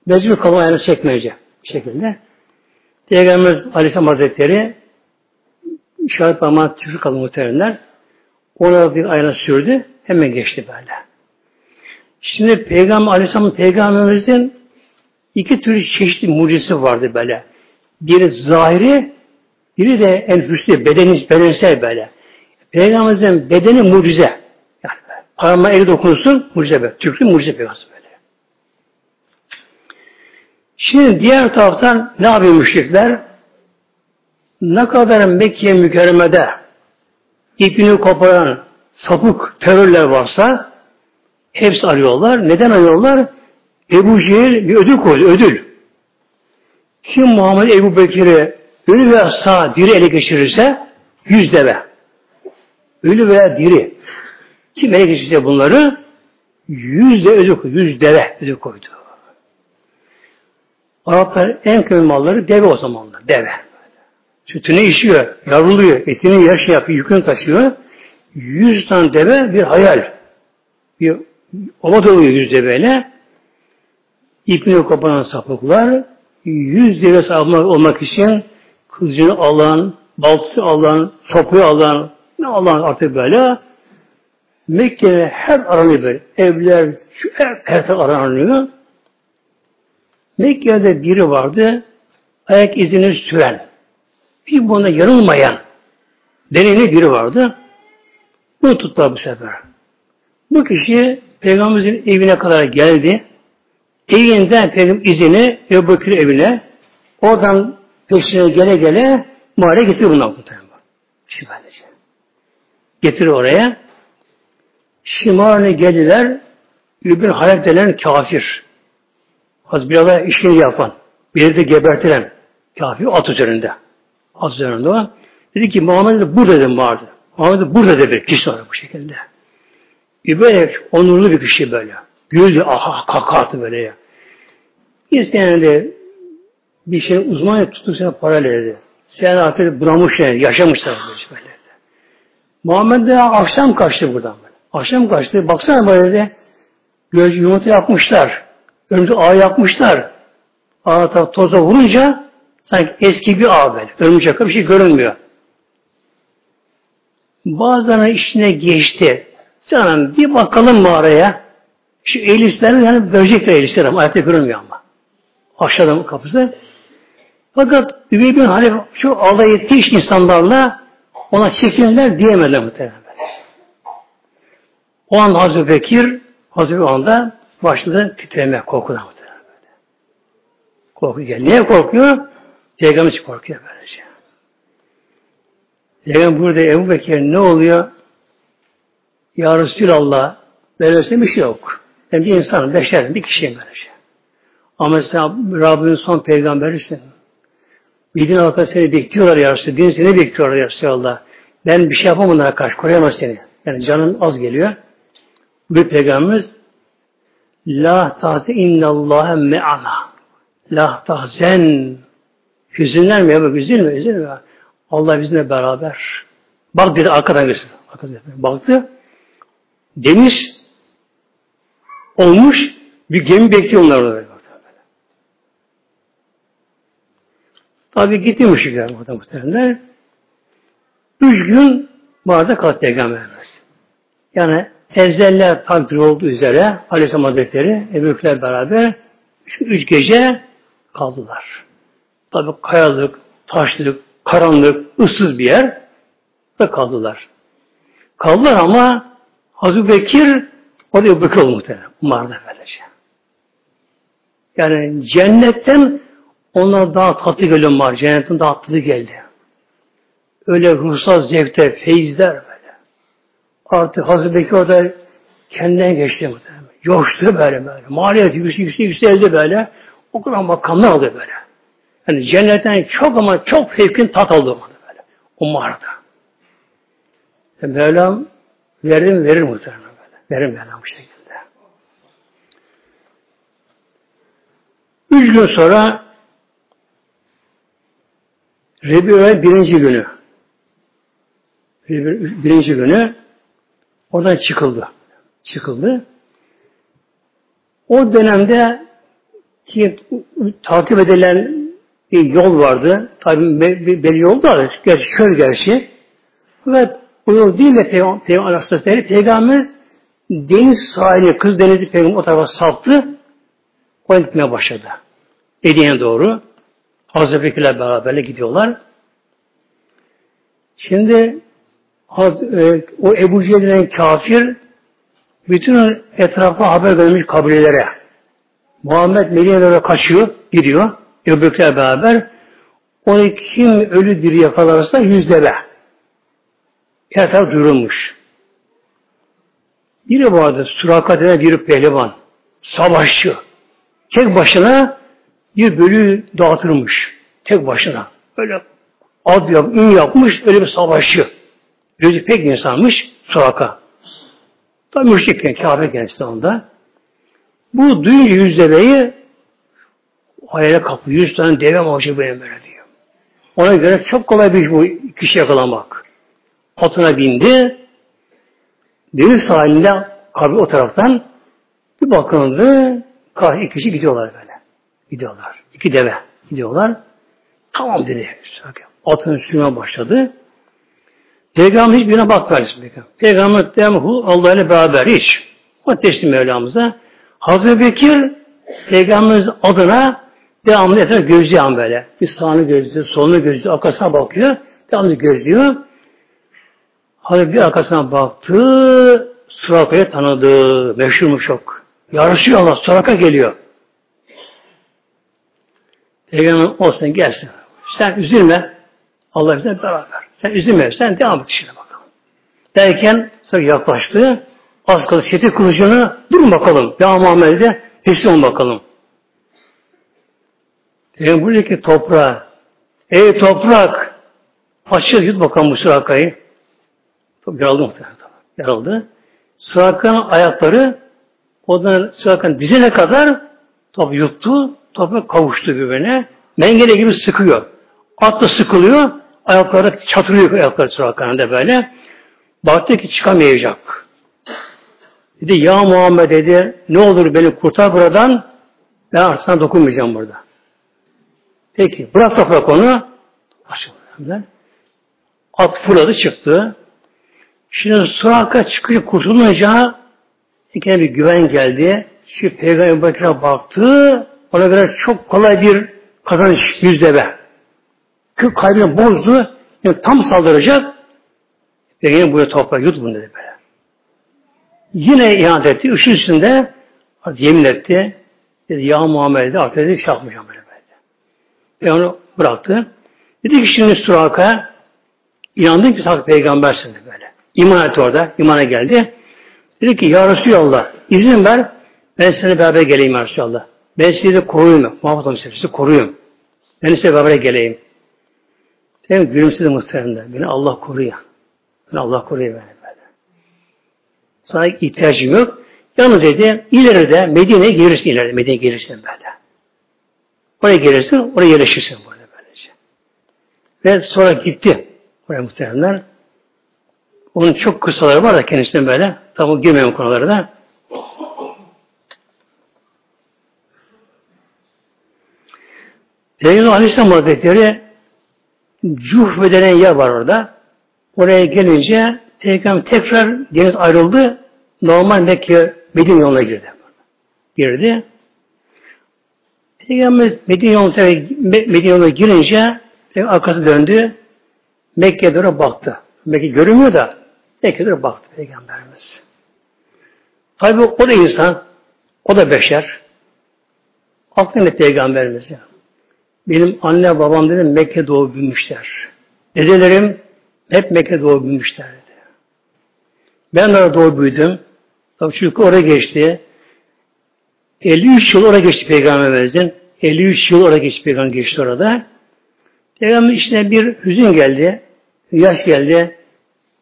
Mecbur kalma ayağını çekmeyecek şekilde. Peygamber Aleyhisselam Hazretleri işaret parmağı tüfür kalın muhteremler. Ona bir ayağına sürdü. Hemen geçti böyle. Şimdi Peygamber Aleyhisselam Peygamberimizin iki tür çeşitli mucizesi vardı böyle. Biri zahiri, biri de en hüsnü, bedeni, bedensel böyle. Peygamberimizin bedeni mucize. Parmağı eli dokunsun, mucize böyle. Türklü mucize peygamber böyle. Şimdi diğer taraftan ne yapıyor müşrikler? Ne kadar Mekke mükerremede ipini koparan sapık terörler varsa hepsi arıyorlar. Neden arıyorlar? Ebu Cehil bir ödül koydu, ödül. Kim Muhammed Ebu Bekir'i ölü veya sağ diri ele geçirirse yüz deve. Ölü veya diri. Kim ele geçirirse bunları yüz de ödül koydu. Yüz deve ödül koydu. Araplar en kötü malları deve o zamanlar. Deve. Sütüne işiyor, yavruluyor, etini yaş yapıyor, yükünü taşıyor. Yüz tane deve bir hayal. Bir ova doluyor yüz deveyle. İpini koparan sapıklar yüz deve almak olmak için kılıcını alan, baltası alan, topuğu alan, ne alan artık böyle Mekke'de her aranıyor böyle. Evler, şu her, her taraf aranıyor. Mekke'de biri vardı, ayak izini süren, bir buna yanılmayan, deneyli biri vardı. Bunu tuttu bu sefer. Bu kişi Peygamberimizin evine kadar geldi. Evinden Peygamber izini Ebu Bekir evine oradan peşine gele gele mahalle getiriyor bundan muhtemelen. Böylece. Getiriyor oraya. Şimdi geldiler Übün Halep denen kafir. Az da işini yapan, bir de gebertilen kafir at üzerinde. Üzerinde o. Dedi ki Muhammed de burada dedim vardı. Muhammed de burada dedi bir kişi var bu şekilde. Bir böyle onurlu bir kişi böyle. Güldü, aha kakartı böyle ya. İsteyen de bir şey uzman tuttu sana para dedi. Sen artık bunamış yani, yaşamışlar böyle. Muhammed de akşam kaçtı buradan. Böyle. Akşam kaçtı. Baksana böyle de göz yumurta yapmışlar. Örümcek ağ yapmışlar. Ağ toza vurunca sanki eski bir ağ böyle. Örümcek bir şey görünmüyor. Bazılarının içine geçti. Canım bir bakalım mağaraya. Şu Eliflerin yani böcekler Elifler ama ayette görünmüyor ama. Aşağıda kapısı. Fakat Übey bin Halef şu alay ettiği iş insanlarla ona çekinler diyemediler muhtemelen. O an Hazreti Bekir Hazreti anda başladı titreme korkudan muhtemelen. Korku gel. Niye korkuyor? Peygamber için korkuyor böylece. Peygamber burada Ebu Bekir ne oluyor? Ya Resulallah böylesi bir şey yok. Ben bir insanım, beşerim, bir kişiyim böylece. Ama sen Rabbinin son peygamberisin. Bildiğin halka seni bekliyorlar ya Resulallah. Din seni bekliyorlar ya Resulallah. Ben bir şey yapamam onlara karşı, koruyamaz seni. Yani canın az geliyor. Bu peygamberimiz La tahze innallâhe me'ana. La tahzen. Hüzünlenme ya, üzülme, üzülme. Allah bizimle beraber. Bak dedi arkadan göster. Arkadan Baktı. Deniz olmuş bir gemi bekliyor onlar orada. Tabi gitti müşrikler burada muhtemelen. Üç gün barda kalktı Peygamberimiz. Yani ezeller takdir olduğu üzere Aleyhisselam Hazretleri Ebu beraber şu üç gece kaldılar. Tabi kayalık, taşlık, karanlık, ıssız bir yer ve kaldılar. Kaldılar ama Hazreti Bekir orada Ebu Bekir oldu muhtemelen. Umarda böylece. Yani cennetten onlar daha tatlı geliyor var. Cennetin daha tatlı geldi. Öyle ruhsal zevkte, feyizler böyle. Artık Hazreti Bekir orada kendinden geçti muhtemelen. Coştu böyle böyle. Maliyet yüksek, yüksek yükseldi böyle. O kadar makamlar aldı böyle. Yani cennetten çok ama çok fevkin tat aldı böyle. O mağarada. E Mevlam verir verir muhtemelen böyle. Verir Mevlam bu şekilde. Üç gün sonra Rebi'ye birinci günü birinci günü oradan çıkıldı. Çıkıldı. O dönemde ki takip edilen bir yol vardı. Tabi belli yol da gerçi kör gerçi. Ve o yol değil de Peygamber, Peygamber Aleyhisselatü Peygamberimiz deniz sahili, kız denizi Peygamber o tarafa saptı. O gitmeye başladı. Medine'ye doğru. Hazreti Bekir'le beraberle gidiyorlar. Şimdi e, o Ebu Cehil kafir bütün etrafa haber vermiş kabilelere. Muhammed Medine'ye kaçıyor, gidiyor. Öbürkler beraber. Onu kim ölü diri yakalarsa yüz deve. Her taraf durulmuş. Biri vardı, Suraka denen bir pehlivan. Savaşçı. Tek başına bir bölü dağıtırmış. Tek başına. Öyle ad yap, ün yapmış, öyle bir savaşçı. Gözü pek insanmış, Suraka. Tabi müşrikken, Kabe kendisi onda. Bu duyunca yüz deveyi hayale kaplı. Yüz tane deve maaşı benim böyle diyor. Ona göre çok kolay bir bu kişi yakalamak. Atına bindi. Deniz sahilinde abi o taraftan bir bakındı. Kahve kişi gidiyorlar böyle. Gidiyorlar. İki deve gidiyorlar. Tamam dedi. Atın üstüne başladı. Peygamber hiçbirine bakmıyor. Peygamber devamlı Allah ile beraber hiç. O teslim Mevlamıza. Hazreti Bekir Peygamberimiz adına devamlı etrafı gözlüyor böyle. Bir sağını gözlüyor, solunu gözlüyor, arkasına bakıyor. Devamlı gözlüyor. Hazreti bir arkasına baktı, Suraka'yı tanıdı. Meşhurmuş çok. Yarışıyor Allah, Suraka geliyor. Peygamber olsun gelsin. Sen üzülme. Allah bize beraber. Sen üzülme. Sen devam et işine bakalım. Derken sonra yaklaştı. Az kaldı şetir kılıcını durun bakalım. Ya Muhammed'e teslim bakalım. Peygamber buradaki toprağa ey toprak açıl yut bakalım bu surakayı. Yaraldı muhtemelen. Yaraldı. Surakanın ayakları odan surakanın dizine kadar top yuttu. Toprak kavuştu birbirine. Mengele gibi sıkıyor. At da sıkılıyor. Ayakları çatırıyor ayakları surakanında böyle. Baktı ki çıkamayacak. Dedi ya Muhammed dedi ne olur beni kurtar buradan ben artık dokunmayacağım burada. Peki bırak toprak onu. Açıldı. At fırladı çıktı. Şimdi Suraka çıkıyor kurtulunca ikine bir güven geldi. Şu Peygamber Bakır'a baktı. Ona göre çok kolay bir kazanış yüzde be. Kırk kalbini bozdu. Yani tam saldıracak. Peygamber buraya toprağı yut bunu dedi böyle. Yine ihanet etti. Işın üstünde yemin etti. Dedi ya Muhammed'e artık dedi şey yapmayacağım böyle böyle. Ve onu bıraktı. Dedi ki şimdi Suraka inandın ki sen peygambersin böyle. İman etti orada. İmana geldi. Dedi ki ya Resulallah izin ver ben seni beraber geleyim ya Resulallah. Ben sizi de koruyayım. Muhammad Aleyhisselam sizi koruyayım. Ben size beraber geleyim. Dedim gülümsedi muhtemelen. Beni Allah koruyor. Beni Allah koruyor beni. Sana ihtiyacım yok. Yalnız dedi ileride Medine'ye gelirsin ileride. Medine'ye gelirsin böyle. Oraya gelirsin, oraya yerleşirsin böyle böylece. Ve sonra gitti. Oraya muhtemelen. Onun çok kısaları var da kendisinden böyle. Tam girmeyen konuları da. Peygamber Aleyhisselam Hazretleri Cuhve denen yer var orada. Oraya gelince Peygamber tekrar deniz ayrıldı. Normal Mekke Medine yoluna girdi. Girdi. Peygamber Medine yoluna, Medine yoluna girince arkası döndü. Mekke'ye doğru baktı. Mekke görünmüyor da Mekke'ye doğru baktı Peygamberimiz. Tabi o da insan, o da beşer. Aklında Peygamberimiz ya. Benim anne babam dedim Mekke doğup büyümüşler. Dedelerim hep Mekke doğup büyümüşler dedi. Ben orada doğup büyüdüm. Tabii çünkü oraya geçti. 53 yıl oraya geçti Peygamberimizin. 53 yıl oraya geçti Peygamber geçti orada. Peygamber içine bir hüzün geldi. Yaş geldi.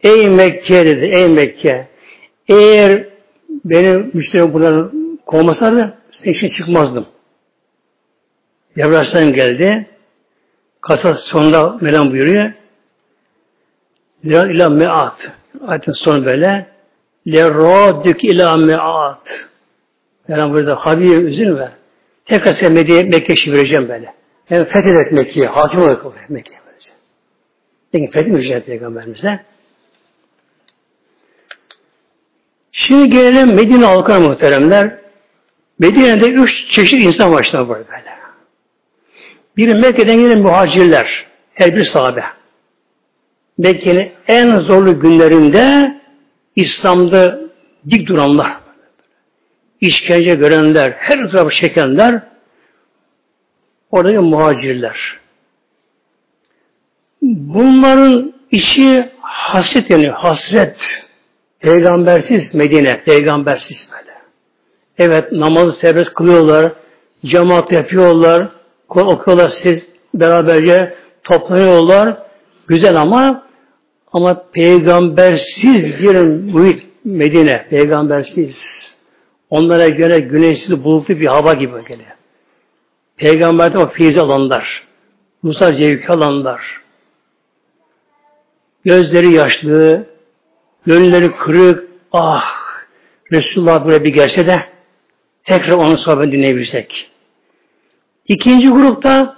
Ey Mekke dedi. Ey Mekke. Eğer benim müşterim buradan kovmasaydı sen için çıkmazdım. Cebrail geldi. Kasas sonunda Melam buyuruyor. Lira ila me'at. Ayetin sonu böyle. Lerradük ila me'at. Yani burada Habibim üzülme. Tekrar sen Medine'ye Mekke çevireceğim böyle. Yani fethet Mekke'yi. Hakim olarak Mekke'ye vereceğim. Peki fethetmeyeceğim Peygamberimize. Şimdi gelelim Medine halkına muhteremler. Medine'de üç çeşit insan başlar böyle. Biri Mekke'den gelen muhacirler. Her bir sahabe. Mekke'nin en zorlu günlerinde İslam'da dik duranlar. İşkence görenler, her ızdırabı çekenler oradaki muhacirler. Bunların işi hasret yani hasret. Peygambersiz Medine, peygambersiz böyle. Evet namazı serbest kılıyorlar, cemaat yapıyorlar, okuyorlar siz beraberce toplanıyorlar. Güzel ama ama peygambersiz bir muhit Medine, peygambersiz. Onlara göre güneşsiz bulutlu bir hava gibi geliyor. Peygamberden o feyiz alanlar, Musa zevki alanlar, gözleri yaşlı, gönülleri kırık, ah Resulullah böyle bir gelse de tekrar onun sohbetini dinleyebilsek. İkinci grupta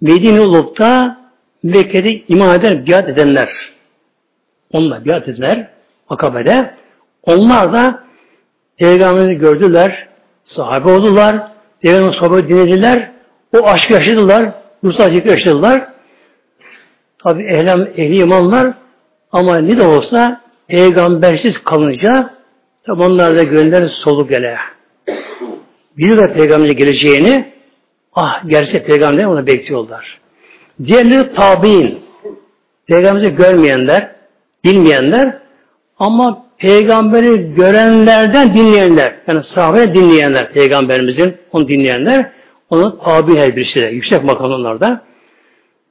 Medine olup da Mekke'de iman eden, biat edenler. Onlar biat edenler Akabe'de. Onlar da Peygamber'i gördüler, sahabe oldular, Peygamber'in sohbeti dinlediler, o aşkı yaşadılar, ruhsal yaşadılar. Tabi ehlem, ehli imanlar ama ne de olsa peygambersiz kalınca tabi onlar da gönüller soluk gele. Biliyorlar peygamberin geleceğini ah gerçek peygamber onu bekliyorlar. Diğerleri tabi'in. Peygamberi görmeyenler, bilmeyenler ama peygamberi görenlerden dinleyenler, yani sahabe dinleyenler, peygamberimizin onu dinleyenler, onu tabi her birisi de, yüksek makamlarda.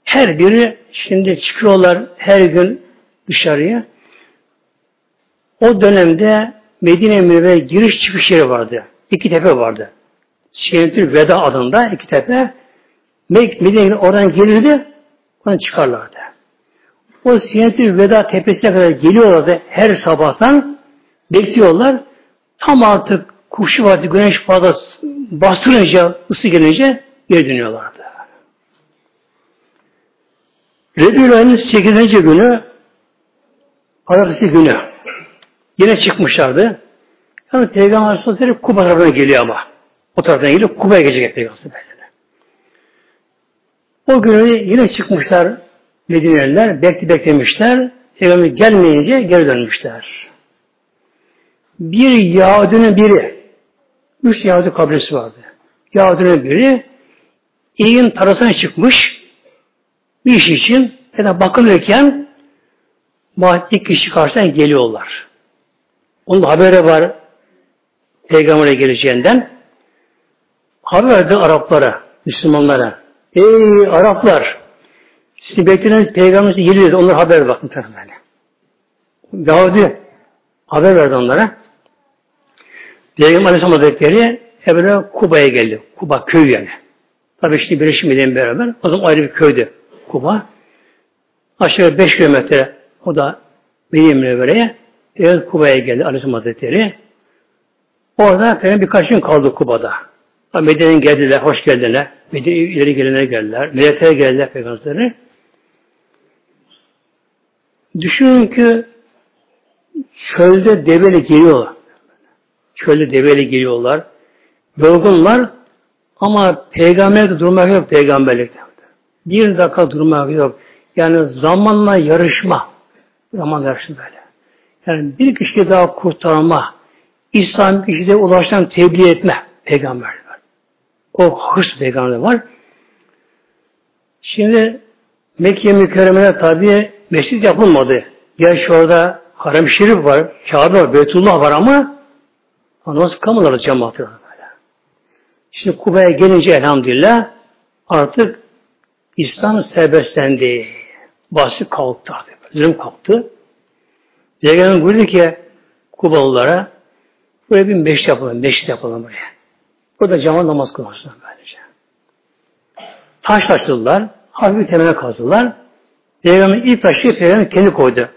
Her biri şimdi çıkıyorlar her gün dışarıya. O dönemde Medine Münevvere giriş çıkış yeri vardı. İki tepe vardı. Şenetül Veda adında iki tepe. Medine'ye oradan gelirdi, oradan çıkarlardı. O Sinetül Veda tepesine kadar geliyorlardı her sabahtan bekliyorlar. Tam artık kuşu vardı, güneş fazla bastırınca, ısı gelince geri dönüyorlardı. Rebül ayının 8. günü Pazartesi günü yine çıkmışlardı. Yani Peygamber Aleyhisselatü Kuba tarafına geliyor ama. O taraftan geliyor, Kuba'ya gelecek Peygamber O günü yine çıkmışlar Medineliler, bekli beklemişler. Peygamber gelmeyince geri dönmüşler. Bir Yahudinin biri, üç Yahudi kabilesi vardı. Yahudinin biri, İyin tarasına çıkmış, bir iş için ya da bakılırken ilk kişi karşısına geliyorlar. Onun haberi var Peygamber'e geleceğinden. Haber verdi Araplara, Müslümanlara. Ey Araplar! Sizi beklenen Peygamber'e geliyor. Onlara haber bakın böyle. Yahudi haber verdi onlara. Peygamber Aleyhisselam Hazretleri Ebru Kuba'ya geldi. Kuba köy yani. Tabii işte Birleşik Medine beraber. O zaman ayrı bir köydü Kuba. Aşağı 5 kilometre o da Medine Münevvere'ye evet, Kuba'ya geldi Aleyhisselam Hazretleri. Orada efendim birkaç gün kaldı Kuba'da. Medine'nin geldiler, hoş geldiler. Medine ileri gelene geldiler. Milletlere geldiler peygamberleri. Düşünün ki çölde develi geliyorlar. Çölde develi geliyorlar. Yorgunlar ama peygamberde durmak yok peygamberlikte. Bir dakika durmak yok. Yani zamanla yarışma. Zaman yarışı böyle. Yani bir kişi daha kurtarma, İslam kişide ulaşan tebliğ etme peygamber var. O hırs peygamber var. Şimdi Mekke mükerremede tabi mescid yapılmadı. Gerçi orada harem Şerif var, Kabe var, Beytullah var ama namaz kılmadılar cemaatı böyle. Şimdi Kuba'ya gelince elhamdülillah artık İslam serbestlendi. Bahsi kalktı abi. Zulüm kalktı. Peygamber buyurdu ki Kubalılara buraya bir meşrit yapalım, meşrit yapalım buraya. Burada cama namaz kılmasınlar böylece. Taş taşladılar, hafif temele kazdılar. Peygamber ilk taşı Peygamber kendi koydu.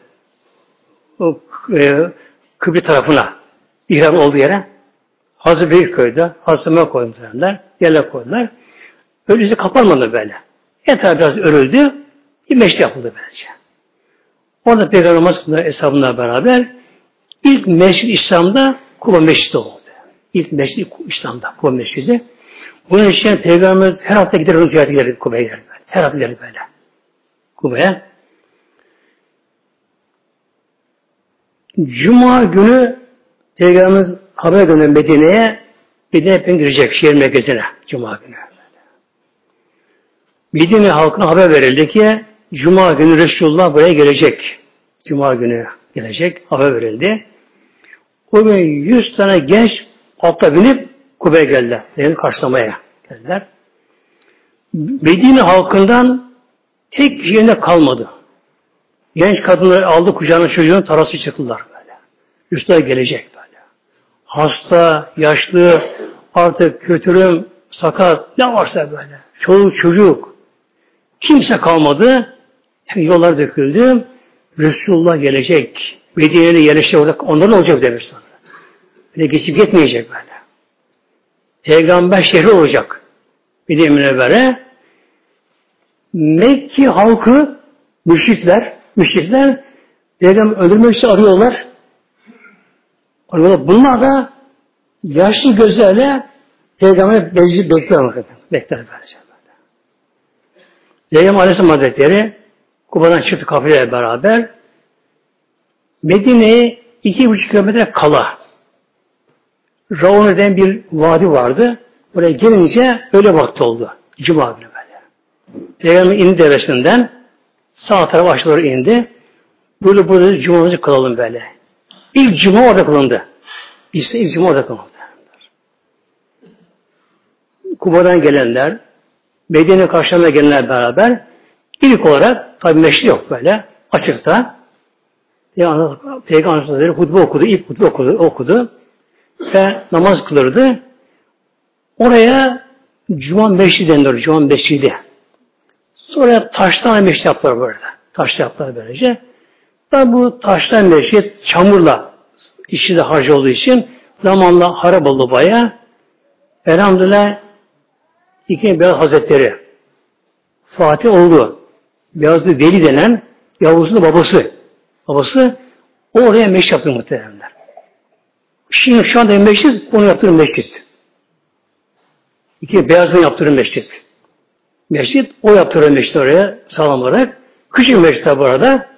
O e, Kıbrı tarafına, ihram olduğu yere. Hazır bir köyde, Hazır koymuşlar. Yerle koydular. Öylece kapanmadı böyle. Etrafı biraz örüldü. Bir meşri yapıldı bence. Orada Peygamber Masum'la hesabına beraber ilk meşri İslam'da Kuba Meşridi oldu. İlk meşri İslam'da Kuba Meşridi. Bunun için Peygamber her hafta gider onu ziyarete gider Kuba'ya gider. Her hafta gider böyle. Kuba'ya. Cuma günü Peygamberimiz haber gönderen Medine'ye Medine hepin girecek şehir merkezine Cuma günü. Medine halkına haber verildi ki Cuma günü Resulullah buraya gelecek. Cuma günü gelecek. Haber verildi. O gün yüz tane genç altta binip Kube'ye geldiler. Yani karşılamaya geldiler. Medine halkından tek yerine kalmadı. Genç kadınlar aldı kucağına çocuğun tarası çıktılar böyle. Üstüne gelecek böyle. Hasta, yaşlı, artık kötürüm, sakat, ne varsa böyle. Çoluk çocuk. Kimse kalmadı. Yollar döküldü. Resulullah gelecek. Medine'ye yerleşecek orada. Onların olacak demiş. Böyle geçip gitmeyecek böyle. Peygamber şehri olacak. Bir de münevvere Mekke halkı müşrikler, müşrikler Peygamber öldürmek için arıyorlar. Arıyorlar. Bunlar da yaşlı gözlerle Peygamber bekliyorlar. Bekler böylece. Peygamber Aleyhisselam Hazretleri Kuba'dan çıktı kafileyle beraber Medine'ye iki buçuk kilometre kala Raun eden bir vadi vardı. Buraya gelince öyle vakti oldu. Cuma günü. Peygamber indi devesinden sağ tarafa aşağıya indi. Böyle burada cumamızı kılalım böyle. İlk cuma orada kılındı. De ilk cuma orada kılındı. Kuba'dan gelenler, Medine karşılarına gelenler beraber ilk olarak tabi meşri yok böyle açıkta. Peygamber Hazretleri hutbe okudu, ilk hutbe okudu, okudu ve namaz kılırdı. Oraya Cuma Meşri denilir, Cuma Meşridi. Sonra taştan meşri yaptılar burada. Taş yaptılar böylece. Tabi bu taştan meşri çamurla işi de harcı olduğu için zamanla harap oldu baya. Elhamdülillah İkinci Beyaz Hazretleri Fatih oldu. Beyazlı Veli denen Yavuz'un babası. Babası oraya meşrit yaptı muhteremler. Şimdi şu anda meşrit, onu yaptırır meşrit. İki beyazın yaptırır meşrit. Meşrit, o yaptırır meşrit oraya sağlam olarak. Küçük meşrit bu arada.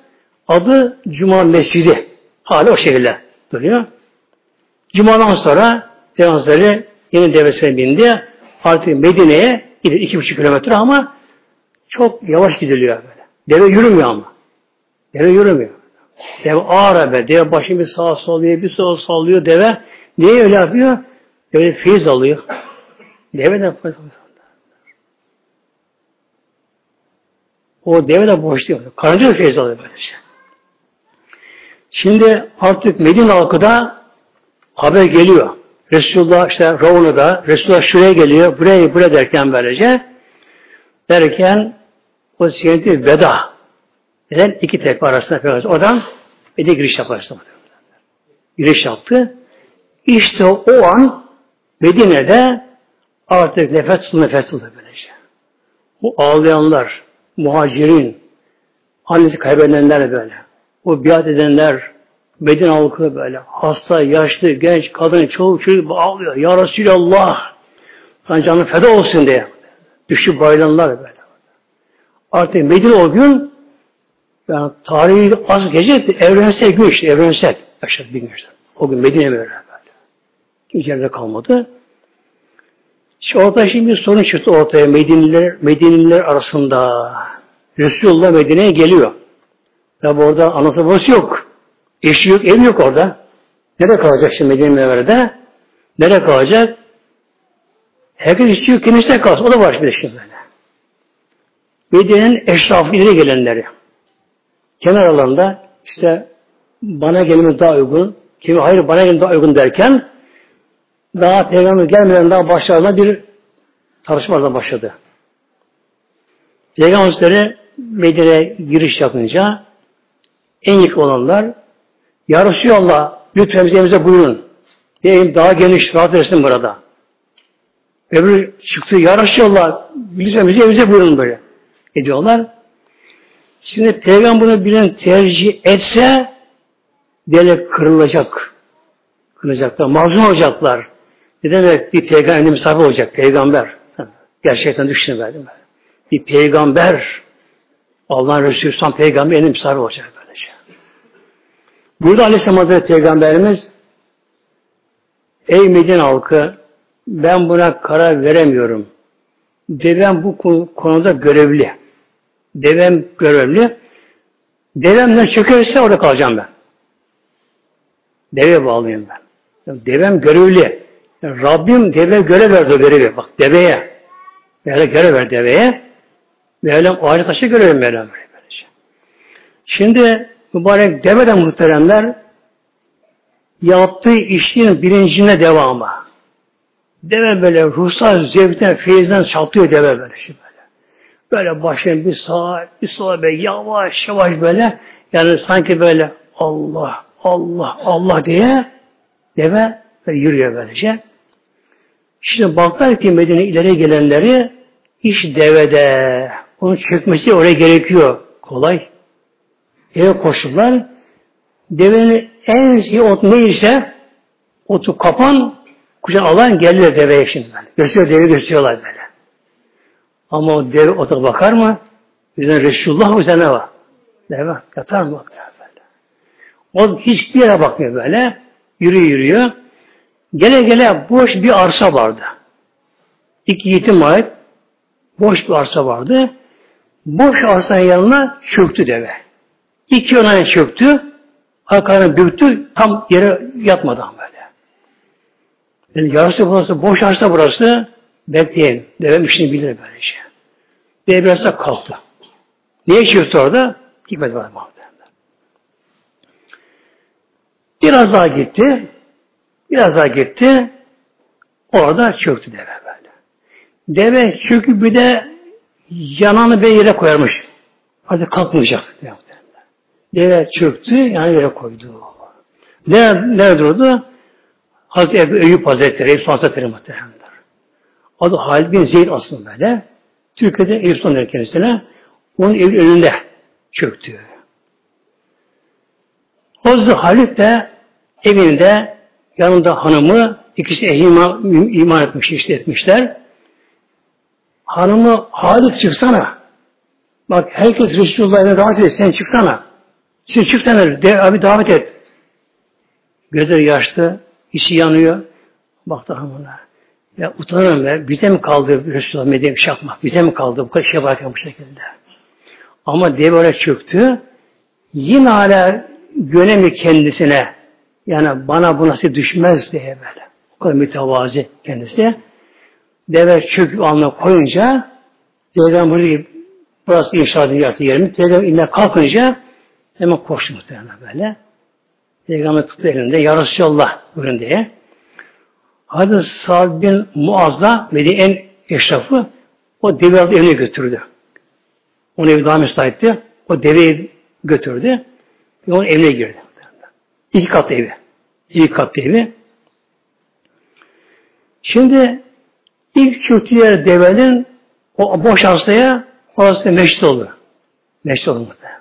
Adı Cuma Mescidi. Hala o şekilde duruyor. Cuma'dan sonra Peygamberleri yeni devresine bindi. Artık Medine'ye gidiyor iki buçuk kilometre ama çok yavaş gidiliyor böyle. Deve yürümüyor ama. Deve yürümüyor. Deve ağır be. Deve başını bir sağa sallıyor, bir sağa sallıyor deve. Niye öyle yapıyor? Deve feyiz alıyor. Deve de feyiz alıyor. O deve de boş diyor. Karınca da feyiz alıyor böylece. Şimdi artık Medine halkı da haber geliyor. Resulullah işte Ravuna'da, Resulullah şuraya geliyor, buraya buraya derken böylece derken o ziyareti veda neden? iki tek arasında Peygamber oradan bir de giriş yaparsa giriş yaptı. İşte o an Medine'de artık nefes tutuldu, nefes tutuldu böylece. Bu ağlayanlar, muhacirin, annesi kaybedenler böyle. O biat edenler, Medine halkı böyle hasta, yaşlı, genç, kadın, çoğu çocuk ağlıyor. Ya Resulallah sana canın feda olsun diye. Düşüp bayılanlar böyle. Artık Medine o gün yani tarihi az gece evrensel gün işte evrensel. Bir gün işte. O gün Medine böyle böyle. Kimse yerde kalmadı. İşte orada şimdi sorun çıktı ortaya Medineliler, Medineliler arasında. Resulullah Medine'ye geliyor. Tabi orada anası babası yok. Eşi yok, ev yok orada. Nerede kalacak şimdi Medine Münevvere'de? Nerede kalacak? Herkes istiyor kendisine kalsın. O da var şimdi şimdi böyle. Medine'nin eşrafı ileri gelenleri. Kenar alanda işte bana gelmemiz daha uygun, kimi hayır bana gelmemiz daha uygun derken daha peygamber gelmeden daha başlarına bir tartışma başladı. Peygamberleri Medine'ye giriş yapınca en ilk olanlar ya Resulallah lütfen bize buyurun. Diyeyim daha geniş rahat etsin burada. Öbürü çıktı ya Resulallah lütfen bize evimize buyurun böyle. Ediyorlar. Şimdi peygamber bunu bilen tercih etse dele kırılacak. Kırılacaklar. Mazlum olacaklar. Ne demek bir peygamber misafir olacak. Peygamber. Gerçekten düşünün ben. Bir peygamber Allah'ın Resulü Sam peygamber misafir olacak. Burada Aleyhisselam Hazretleri Peygamberimiz Ey Medine halkı ben buna karar veremiyorum. Devem bu konuda görevli. Devem görevli. Devemden çökerse orada kalacağım ben. Deve bağlıyım ben. Devem görevli. Rabbim deve görev verdi o görevi. Bak deveye. Böyle görev ver deveye. Mevlam aile taşı görev Mevlam. Şimdi mübarek deveden muhteremler yaptığı işin bilincine devamı. Deve böyle ruhsal zevkten, feyizden çatlıyor deve böyle. Şimdi böyle. böyle başlayın bir sağa, bir sola böyle yavaş yavaş böyle yani sanki böyle Allah, Allah, Allah diye deve böyle yürüyor böylece. Şimdi baklar ki Medine ileri gelenleri iş devede. Onun çökmesi oraya gerekiyor. Kolay. Eve koşullar. Devenin en iyi ot neyse otu kapan kucağına alan geldiler deveye şimdi böyle. Gösteriyor devi gösteriyorlar böyle. Ama o deve ota bakar mı? Üzerine Resulullah üzerine var. Deve yatar mı böyle. O hiçbir yere bakmıyor böyle. Yürüyor yürüyor. Gele gele boş bir arsa vardı. İki yetim ait boş bir arsa vardı. Boş arsanın yanına çöktü deve. İki yanına çöktü. Arkalarını büktü. Tam yere yatmadan böyle. Yani yarısı burası, boş arsa burası. Bekleyin. Devem işini bilir böylece. Deve biraz da kalktı. Niye çöktü orada? Hikmet var muhtemelen. Biraz daha gitti. Biraz daha gitti. Orada çöktü deve böyle. Deve çöküp bir de yanağını bir yere koyarmış. Artık kalkmayacak. Deve çöktü, yani yere koydu. Nerede, nerede durdu? Hazreti Ebu Eyüp Hazretleri, Eyüp Hazretleri muhteremler. Adı Halid bin Zeyd aslında böyle. Türkiye'de Eyüp Sultan kendisine onun evin önünde çöktü. Hazreti Halid de evinde yanında hanımı ikisi iman, iman etmiş, işte etmişler. Hanımı Halid çıksana. Bak herkes Resulullah'a davet ediyor. Sen çıksana. Sen çıksana. De, abi davet et. Gözleri yaşlı. içi yanıyor. Baktı hanımına. Ya utanırım be. Bize mi kaldı Resulullah Medine bir şey yapmak? Bize mi kaldı bu kadar şey yaparken bu şekilde? Ama dev öyle çöktü. Yine hala gönemi kendisine yani bana bu nasıl düşmez diye böyle. O kadar mütevazi kendisi. Deve çöküp alnına koyunca deveden burayı burası inşaatın yaratı yerimi. Deveden inme kalkınca hemen koştu muhtemelen böyle. Peygamber tuttu elinde. Ya Resulallah buyurun diye. Hadi Sa'd bin Muaz'da Medine en eşrafı o aldı evine götürdü. Onun evi daha müsaitti. O deveyi götürdü. Ve onun evine girdi. İki katlı evi. İki katlı evi. Şimdi ilk çöktüğü devenin o boş arsaya orası meşrit oldu. Meşrit oldu muhtemelen.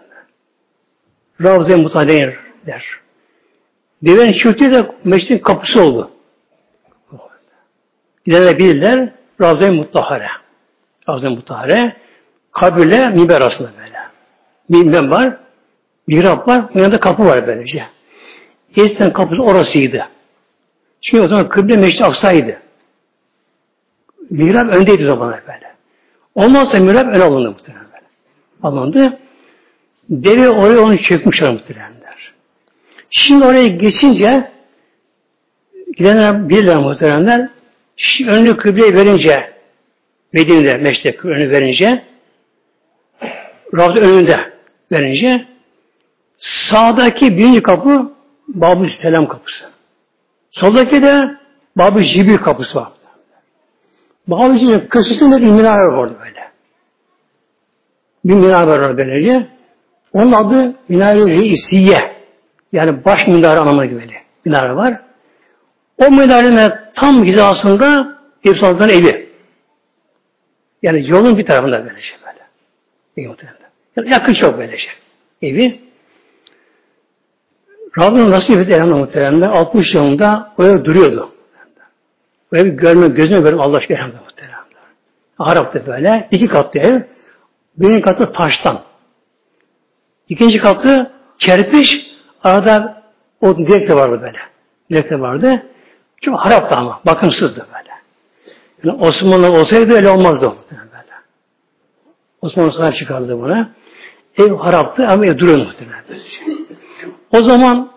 Ravze mutadeyir der. Devenin çöktüğü de meşritin kapısı oldu. Gidenler bilirler Ravze Muttahare. Ravze Muttahare kabirle minber arasında böyle. Minber var, mihrap var, yanında kapı var böylece. Eskiden kapısı orasıydı. Çünkü o zaman kıble meşri aksaydı. Mihrap öndeydi zamanlar böyle. Ondan sonra mihrap ön alındı muhtemelen böyle. Alındı. Deve oraya onu çökmüşler muhtemelenler. Şimdi oraya geçince gidenler bilirler muhteremler önünü kıbleye verince Medine'de meşte önü verince Ravza önünde verince sağdaki birinci kapı Babı Selam kapısı. Soldaki de Babı Cibril kapısı var. Babı Cibril köşesinde bir minare var orada böyle. Bir minare var orada böylece. Onun adı Minare Reisiye. Yani baş minare anlamına gibi minare var. O minarenin tam hizasında Efsa'nın evi. Yani yolun bir tarafında böylece böyle. Yani yakın çok böylece. Evi. Rabbim nasip etti elhamdülillah muhteremler. 60 yılında ev duruyordu. O evi görme, gözüme verip Allah aşkına elhamdülillah muhteremler. Arap'ta böyle. iki katlı ev. Birinci katı taştan. İkinci katı kerpiç. Arada o direk de vardı böyle. Direk de vardı. Çok haraptı ama. Bakımsızdı böyle. Yani Osmanlı olsaydı öyle olmazdı. Böyle. Osmanlı sahip çıkardı buna. Ev haraptı ama ev duruyor muhtemelen. O zaman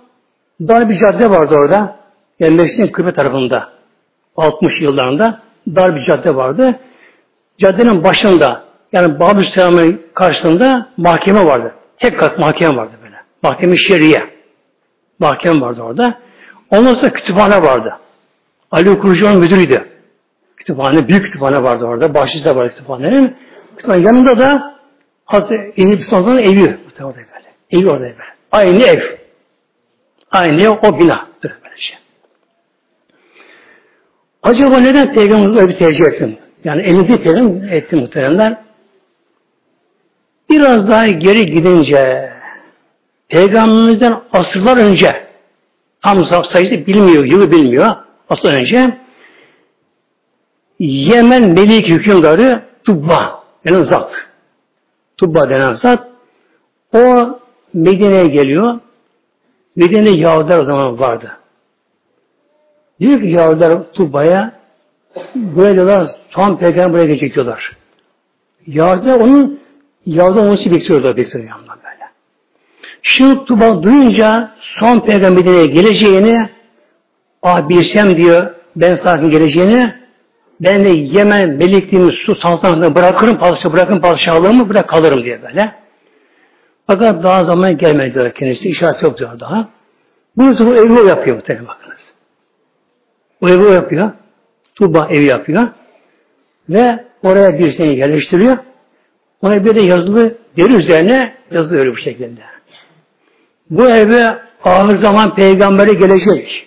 dar bir cadde vardı orada. Yani Mescidin Kıbrı tarafında. 60 yıllarında dar bir cadde vardı. Caddenin başında yani Babül Selam'ın karşısında mahkeme vardı. Tek kat mahkeme vardı böyle. Mahkeme şeriye. Mahkeme vardı orada. Ondan sonra kütüphane vardı. Ali Kurucu'nun müdürüydü. Kütüphane, büyük kütüphane vardı orada. Bahçesi vardı kütüphanenin. Kütüphane yanında da Hazreti Eyüp Sultan'ın evi. Böyle. Evi orada böyle. Aynı ev. Aynı o bina. Böyle şey. Acaba neden Peygamber'i öyle tercih ettim? Yani elinde peygamber etti muhteremler. Biraz daha geri gidince Peygamberimizden asırlar önce tam sayısı bilmiyor, yılı bilmiyor. Asıl önce Yemen Melik hükümdarı Tubba denen zat. Tubba denen zat o Medine'ye geliyor. Medine'de Yahudiler o zaman vardı. Diyor ki Yahudiler Tubba'ya buraya diyorlar son peygamber buraya gelecek diyorlar. Yahudiler onun Yahudi olması bekliyorlar bekliyor yandan böyle. Şimdi Tuba duyunca son peygamber Medine'ye geleceğini ah bilsem diyor ben sakin geleceğini ben de Yemen melikliğimi su saltanatını bırakırım, padişah bırakırım padişahlığımı bırak kalırım diye böyle. Fakat daha zaman gelmedi diyor kendisi. İşaret yok diyor daha. Bunu sonra evi yapıyor muhtemelen bakınız. O evi yapıyor. Tuba evi yapıyor. Ve oraya bir seni yerleştiriyor. Ona bir de yazılı deri üzerine yazılıyor bu şekilde. Bu eve ahir zaman peygamberi gelecek.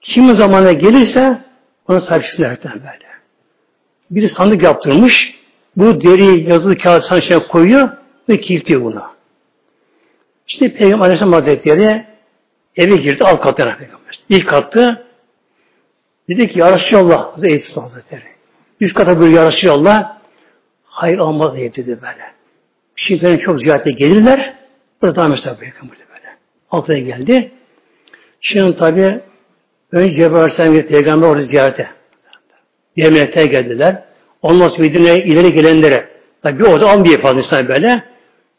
Kimi zamana gelirse ona sahip çıksınlar böyle. Bir sandık yaptırmış. Bu deri yazılı kağıt sandıkına koyuyor ve kilitliyor bunu. İşte Peygamber Aleyhisselam Hazretleri eve girdi alt katına Peygamber. İlk kattı dedi ki Ya Resulallah Hazreti Hazretleri. Üst kata böyle Ya Resulallah hayır olmaz diye dedi böyle. Şimdi çok ziyarete gelirler. Burada daha mesela Peygamber böyle. Altına geldi. Şimdi tabi önce Cebrail Aleyhisselam bir peygamber orada ziyarete. Diğer geldiler. Ondan sonra ileri gelenlere Tabi orada almıyor fazla insan böyle.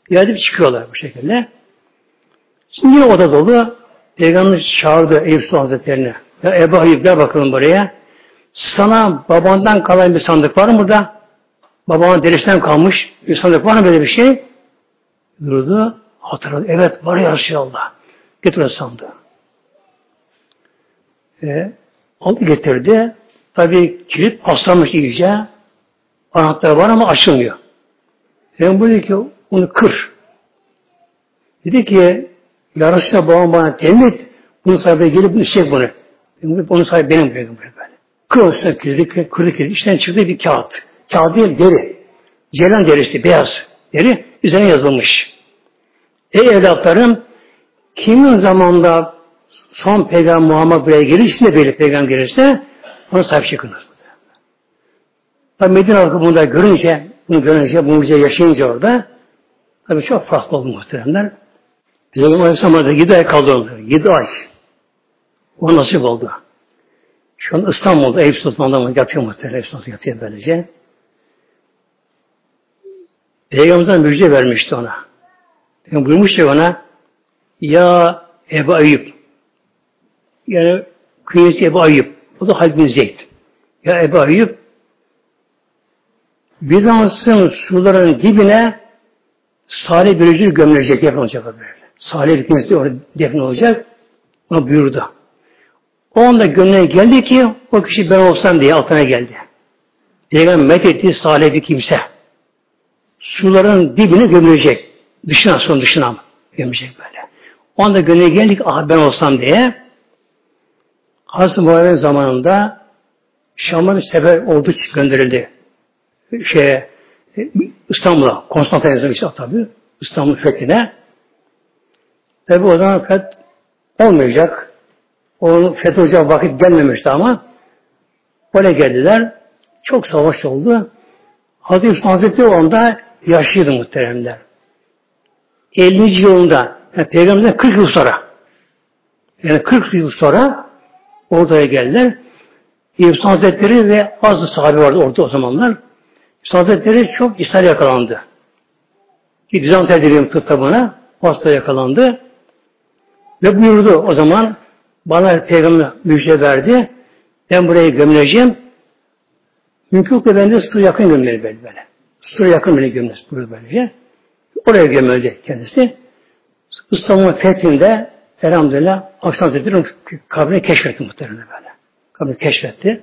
Gelip çıkıyorlar bu şekilde. Şimdi yine oda dolu. Peygamber çağırdı Eyüp Sultan Hazretleri'ne. Ya Ebu Hayyub gel bakalım buraya. Sana babandan kalan bir sandık var mı burada? Babanın derisinden kalmış bir sandık var mı böyle bir şey? Durdu. Hatırladı. Evet var ya Resulallah. Getir o sandığı. E, aldı getirdi. Tabi kilit paslanmış iyice. Anahtarı var ama açılmıyor. Ben bu dedi ki onu kır. Dedi ki Ya Resulallah babam bana temin et. Bunun sahibi gelip bunu isteyecek bunu. Onun sahibi benim peygamber böyle. Kır üstüne kırdı, kırdı, kırdı. İçten çıktı bir kağıt. Kağıt değil, deri. Ceylan derisi, beyaz deri. Üzerine yazılmış. Ey evlatlarım, kimin zamanında son peygamber Muhammed buraya gelirse, böyle peygamber gelirse, ona sahip çıkınız. Tabi Medine halkı bunu da görünce, bunu görünce, bunu bize yaşayınca orada, tabi çok farklı oldu muhteremler. Peygamber Aleyhisselam'da 7 ay kaldı onlar. 7 ay. O nasip oldu. Şu an İstanbul'da Eyüp Sultan'da yatıyor muhtemelen. Eyüp Sultan'da yatıyor böylece. Peygamber'den müjde vermişti ona. Yani buyurmuş ya ona ya Ebu Ayyub yani künyesi Ebu Ayyub o da Halid bin Zeyd. Ya Ebu Ayyub Bizans'ın suların dibine Salih bir öcül gömülecek, defin olacak böyle. Salih bir kimse orada defin olacak. Ona buyurdu. O anda gönlüne geldi ki o kişi ben olsam diye altına geldi. Peygamber met ettiği salih bir kimse. Suların dibine gömülecek. Dışına son dışına? Gömülecek böyle. O anda gönlüne geldi ki ah ben olsam diye. Hazreti Muharrem zamanında Şam'ın sefer ordu gönderildi şeye İstanbul'a, Konstantin'e işte tabi İstanbul fethine. Tabi o zaman feth olmayacak. Onun fethi olacak vakit gelmemişti ama oraya geldiler. Çok savaş oldu. Hazreti Yusuf Hazretleri onda yaşlıydı muhteremler. 50. yılında yani Peygamberden 40 yıl sonra yani 40 yıl sonra Oraya geldiler. İbn Hazretleri ve bazı sahabe vardı orada o zamanlar. İbn Hazretleri çok ishal yakalandı. Gideceğim tedbirim tıpta buna. Hasta yakalandı. Ve buyurdu o zaman bana peygamber müjde verdi. Ben buraya gömüleceğim. Mümkün yok da ben de su yakın gömüleli böyle böyle. Su yakın beni gömülesi buyurdu böylece. Oraya gömüldü kendisi. İstanbul'un fethinde elhamdülillah Aksan Hazretleri'nin kabrini keşfetti muhtemelen böyle. Kabrini keşfetti.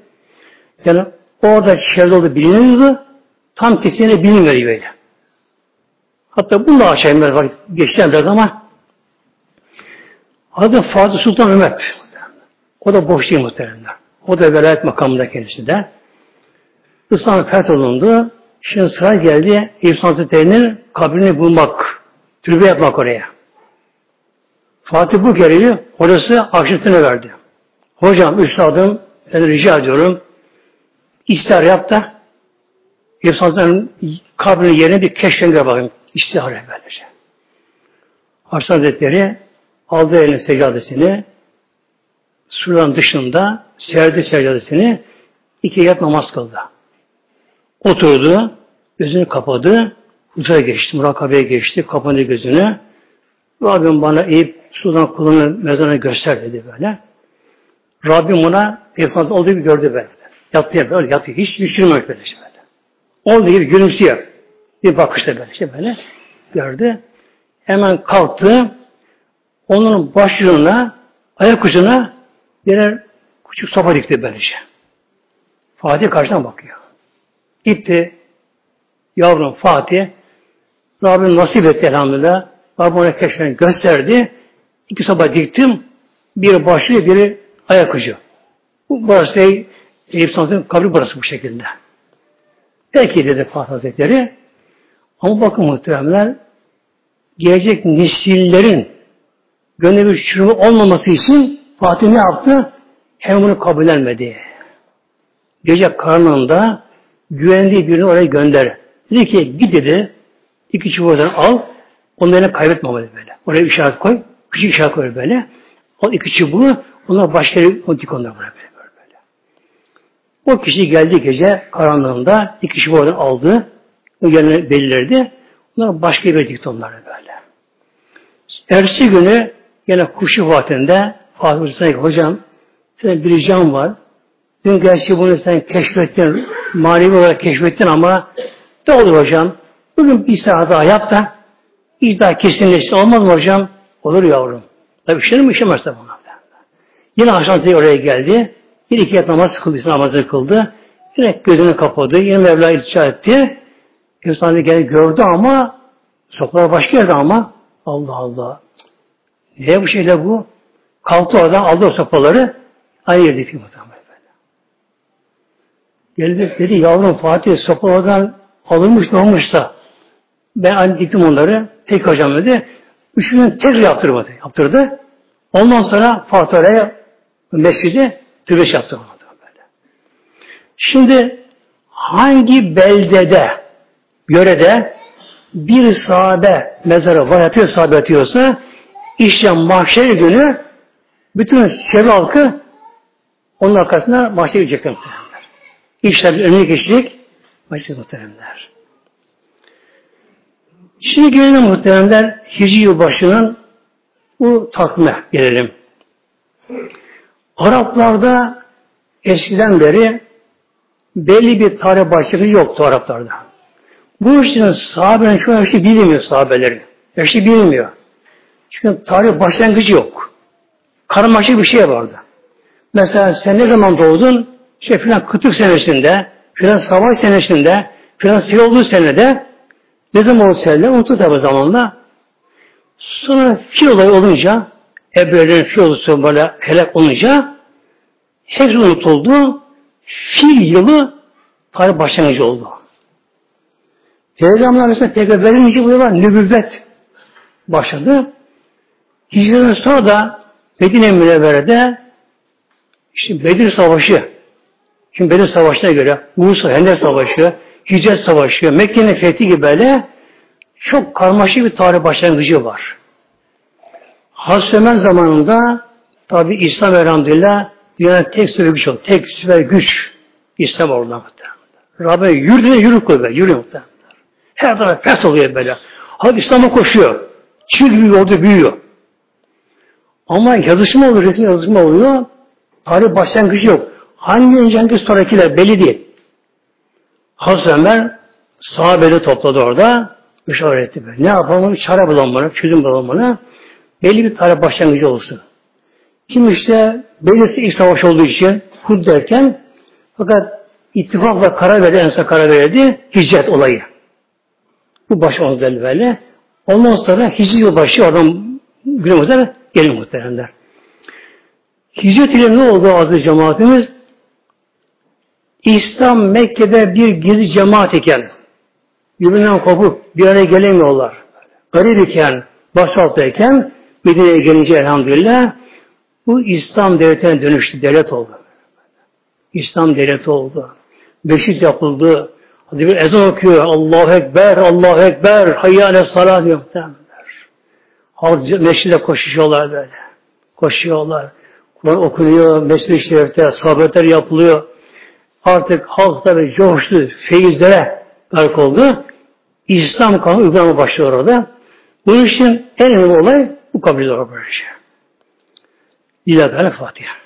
Yani orada çevrede olduğu biliniyordu. Tam kesinlikle bilinmiyor böyle. Hatta bunu da aşağı inmez vakit geçti biraz ama adı Fatih Sultan Mehmet. O da boş değil muhtemelen. O da velayet makamında kendisi de. İslam fetholundu. Şimdi sıra geldi İbn Hazretleri'nin kabrini bulmak, türbe yapmak oraya. Fatih bu gereği hocası akşetine verdi. Hocam, üstadım, seni rica ediyorum. İstihar yap da Hazretleri'nin kabrinin yerine bir keşfenge bakayım. İstihar et böylece. Arslan Hazretleri aldı eline secadesini suran dışında serdi secadesini iki yat namaz kıldı. Oturdu, gözünü kapadı, huzura geçti, murakabeye geçti, kapandı gözünü. Rabbim bana eğip sudan kulunu mezarına göster dedi böyle. Rabbim ona Peygamber olduğu gibi gördü böyle. Yattı böyle, yattı. Hiç düşünmüyor böyle şey Olduğu gibi gülümsüyor. Bir bakışta böyle şey böyle. Gördü. Hemen kalktı. Onun başlığına, ayak ucuna birer küçük sopa dikti böylece. Fatih karşıdan bakıyor. Gitti yavrum Fatih Rabbim nasip etti elhamdülillah. Rabbim ona keşfini gösterdi. İki sabah diktim. Bir başlı, biri ayak ucu. Bu burası değil, Eyüp Sanat'ın kabri burası bu şekilde. Peki dedi Fatih Hazretleri. Ama bakın muhteremler gelecek nesillerin gönlü bir çürümü olmaması için Fatih ne yaptı? Hem bunu kabullenmedi. Gece karanlığında güvendiği birini oraya gönder. Dedi ki git dedi iki çubuğdan al onları kaybetme böyle. Oraya işaret koy. Küçük işaret koy böyle. Al iki çubuğu onlar başka yere dik onlar böyle, böyle, böyle. O kişi geldi gece karanlığında iki çubuğu oradan aldı. O yerine belirledi. Onlar başka yere dikti onları böyle. Ertesi günü yine kuşu vaktinde Fatih Hoca'ya hocam senin bir ricam var. Dün gerçi bunu sen keşfettin, manevi olarak keşfettin ama ne olur hocam? Bugün bir saat daha yap da hiç daha kesinleşsin. Olmaz mı hocam? Olur yavrum. Tabi işlenir mi işlemezse buna. Yine akşam oraya geldi. Bir iki yat namaz kıldı, namazını kıldı. Yine gözünü kapadı. Yine Mevla iltica etti. İnsan gene gördü ama sokaklar başka yerde ama Allah Allah. Ne bu şeyle bu? Kalktı oradan aldı o sopaları yerde yıkıyor muhtemelen. Geldi dedi yavrum Fatih sopa alınmış ne olmuşsa ben aynı diktim onları tek hocam dedi. Üçünü tek yaptırmadı. Yaptırdı. Ondan sonra Fatih'e mescidi türbeş yaptı. Böyle. Şimdi hangi beldede yörede bir sahabe mezarı var yatıyor sahabe yatıyorsa işte mahşer günü bütün çevre halkı onun arkasına mahşer gidecekler muhtemelenler. İşler önüne geçecek mahşer muhtemelenler. Şimdi gelelim muhtemelenler Hicri yılbaşının bu takvime gelelim. Araplarda eskiden beri belli bir tarih başlığı yoktu Araplarda. Bu işin sahabenin şu an bilmiyor sahabelerin. Eşi bilmiyor. Çünkü tarih başlangıcı yok. Karmaşık bir şey vardı. Mesela sen ne zaman doğdun? İşte filan kıtlık senesinde, filan savaş senesinde, filan sil olduğu senede ne zaman o senede unuttu tabi zamanla. Sonra fil olayı olunca Ebrelerin fil olursa böyle helak olunca hepsi unutuldu. Fil yılı tarih başlangıcı oldu. Peygamber mesela peygamberin için bu var nübüvvet başladı. Hicretten sonra da Medine Münevvere'de işte Bedir Savaşı şimdi Bedir Savaşı'na göre Uğuz Hendek Savaşı, Hicret Savaşı, Mekke'nin fethi gibi böyle çok karmaşık bir tarih başlangıcı var. Hazreti zamanında tabi İslam elhamdülillah Dünyanın tek süper güç yok. Tek süper güç İslam orada muhtemelen. Rabbe yürüdüğüne yürü koy be. Yürü muhtemelen. Her taraf fes oluyor böyle. Hadi İslam'a koşuyor. Çığ gibi orada büyüyor. Ama yazışma oluyor, resim yazışma oluyor. Tarih başlangıcı yok. Hangi önce hangi sonrakiler belli değil. Hazreti Ömer sahabeleri topladı orada. Müşavir etti. Ne yapalım? Çare bulalım bana, çözüm bulalım bana. Belli bir tarih başlangıcı olsun. Kim işte belirsi ilk savaş olduğu için Hud derken fakat ittifakla karar verdi, en son karar verdi. Hicret olayı. Bu baş oldu böyle. Ondan sonra hicret yılbaşı adam günümüzde gelin muhteremler. Hicret ile ne oldu aziz cemaatimiz? İslam Mekke'de bir gizli cemaat iken birbirinden kopup bir araya gelemiyorlar. Garip iken, başalttayken Medine'ye gelince elhamdülillah bu İslam devletine dönüştü, devlet oldu. İslam devleti oldu. Beşik yapıldı. Hadi bir ezan okuyor. Allahu Ekber, Allahu Ekber, hayyâle salat diyor. Meşride koşuyorlar böyle. Koşuyorlar. Kur'an okunuyor, mescid-i şerifte sohbetler yapılıyor. Artık halk tabi coştu, feyizlere gark oldu. İslam kanunu uygulama başlıyor orada. Bunun için en önemli olay bu kabul ediyor böylece. İlahi Fatiha.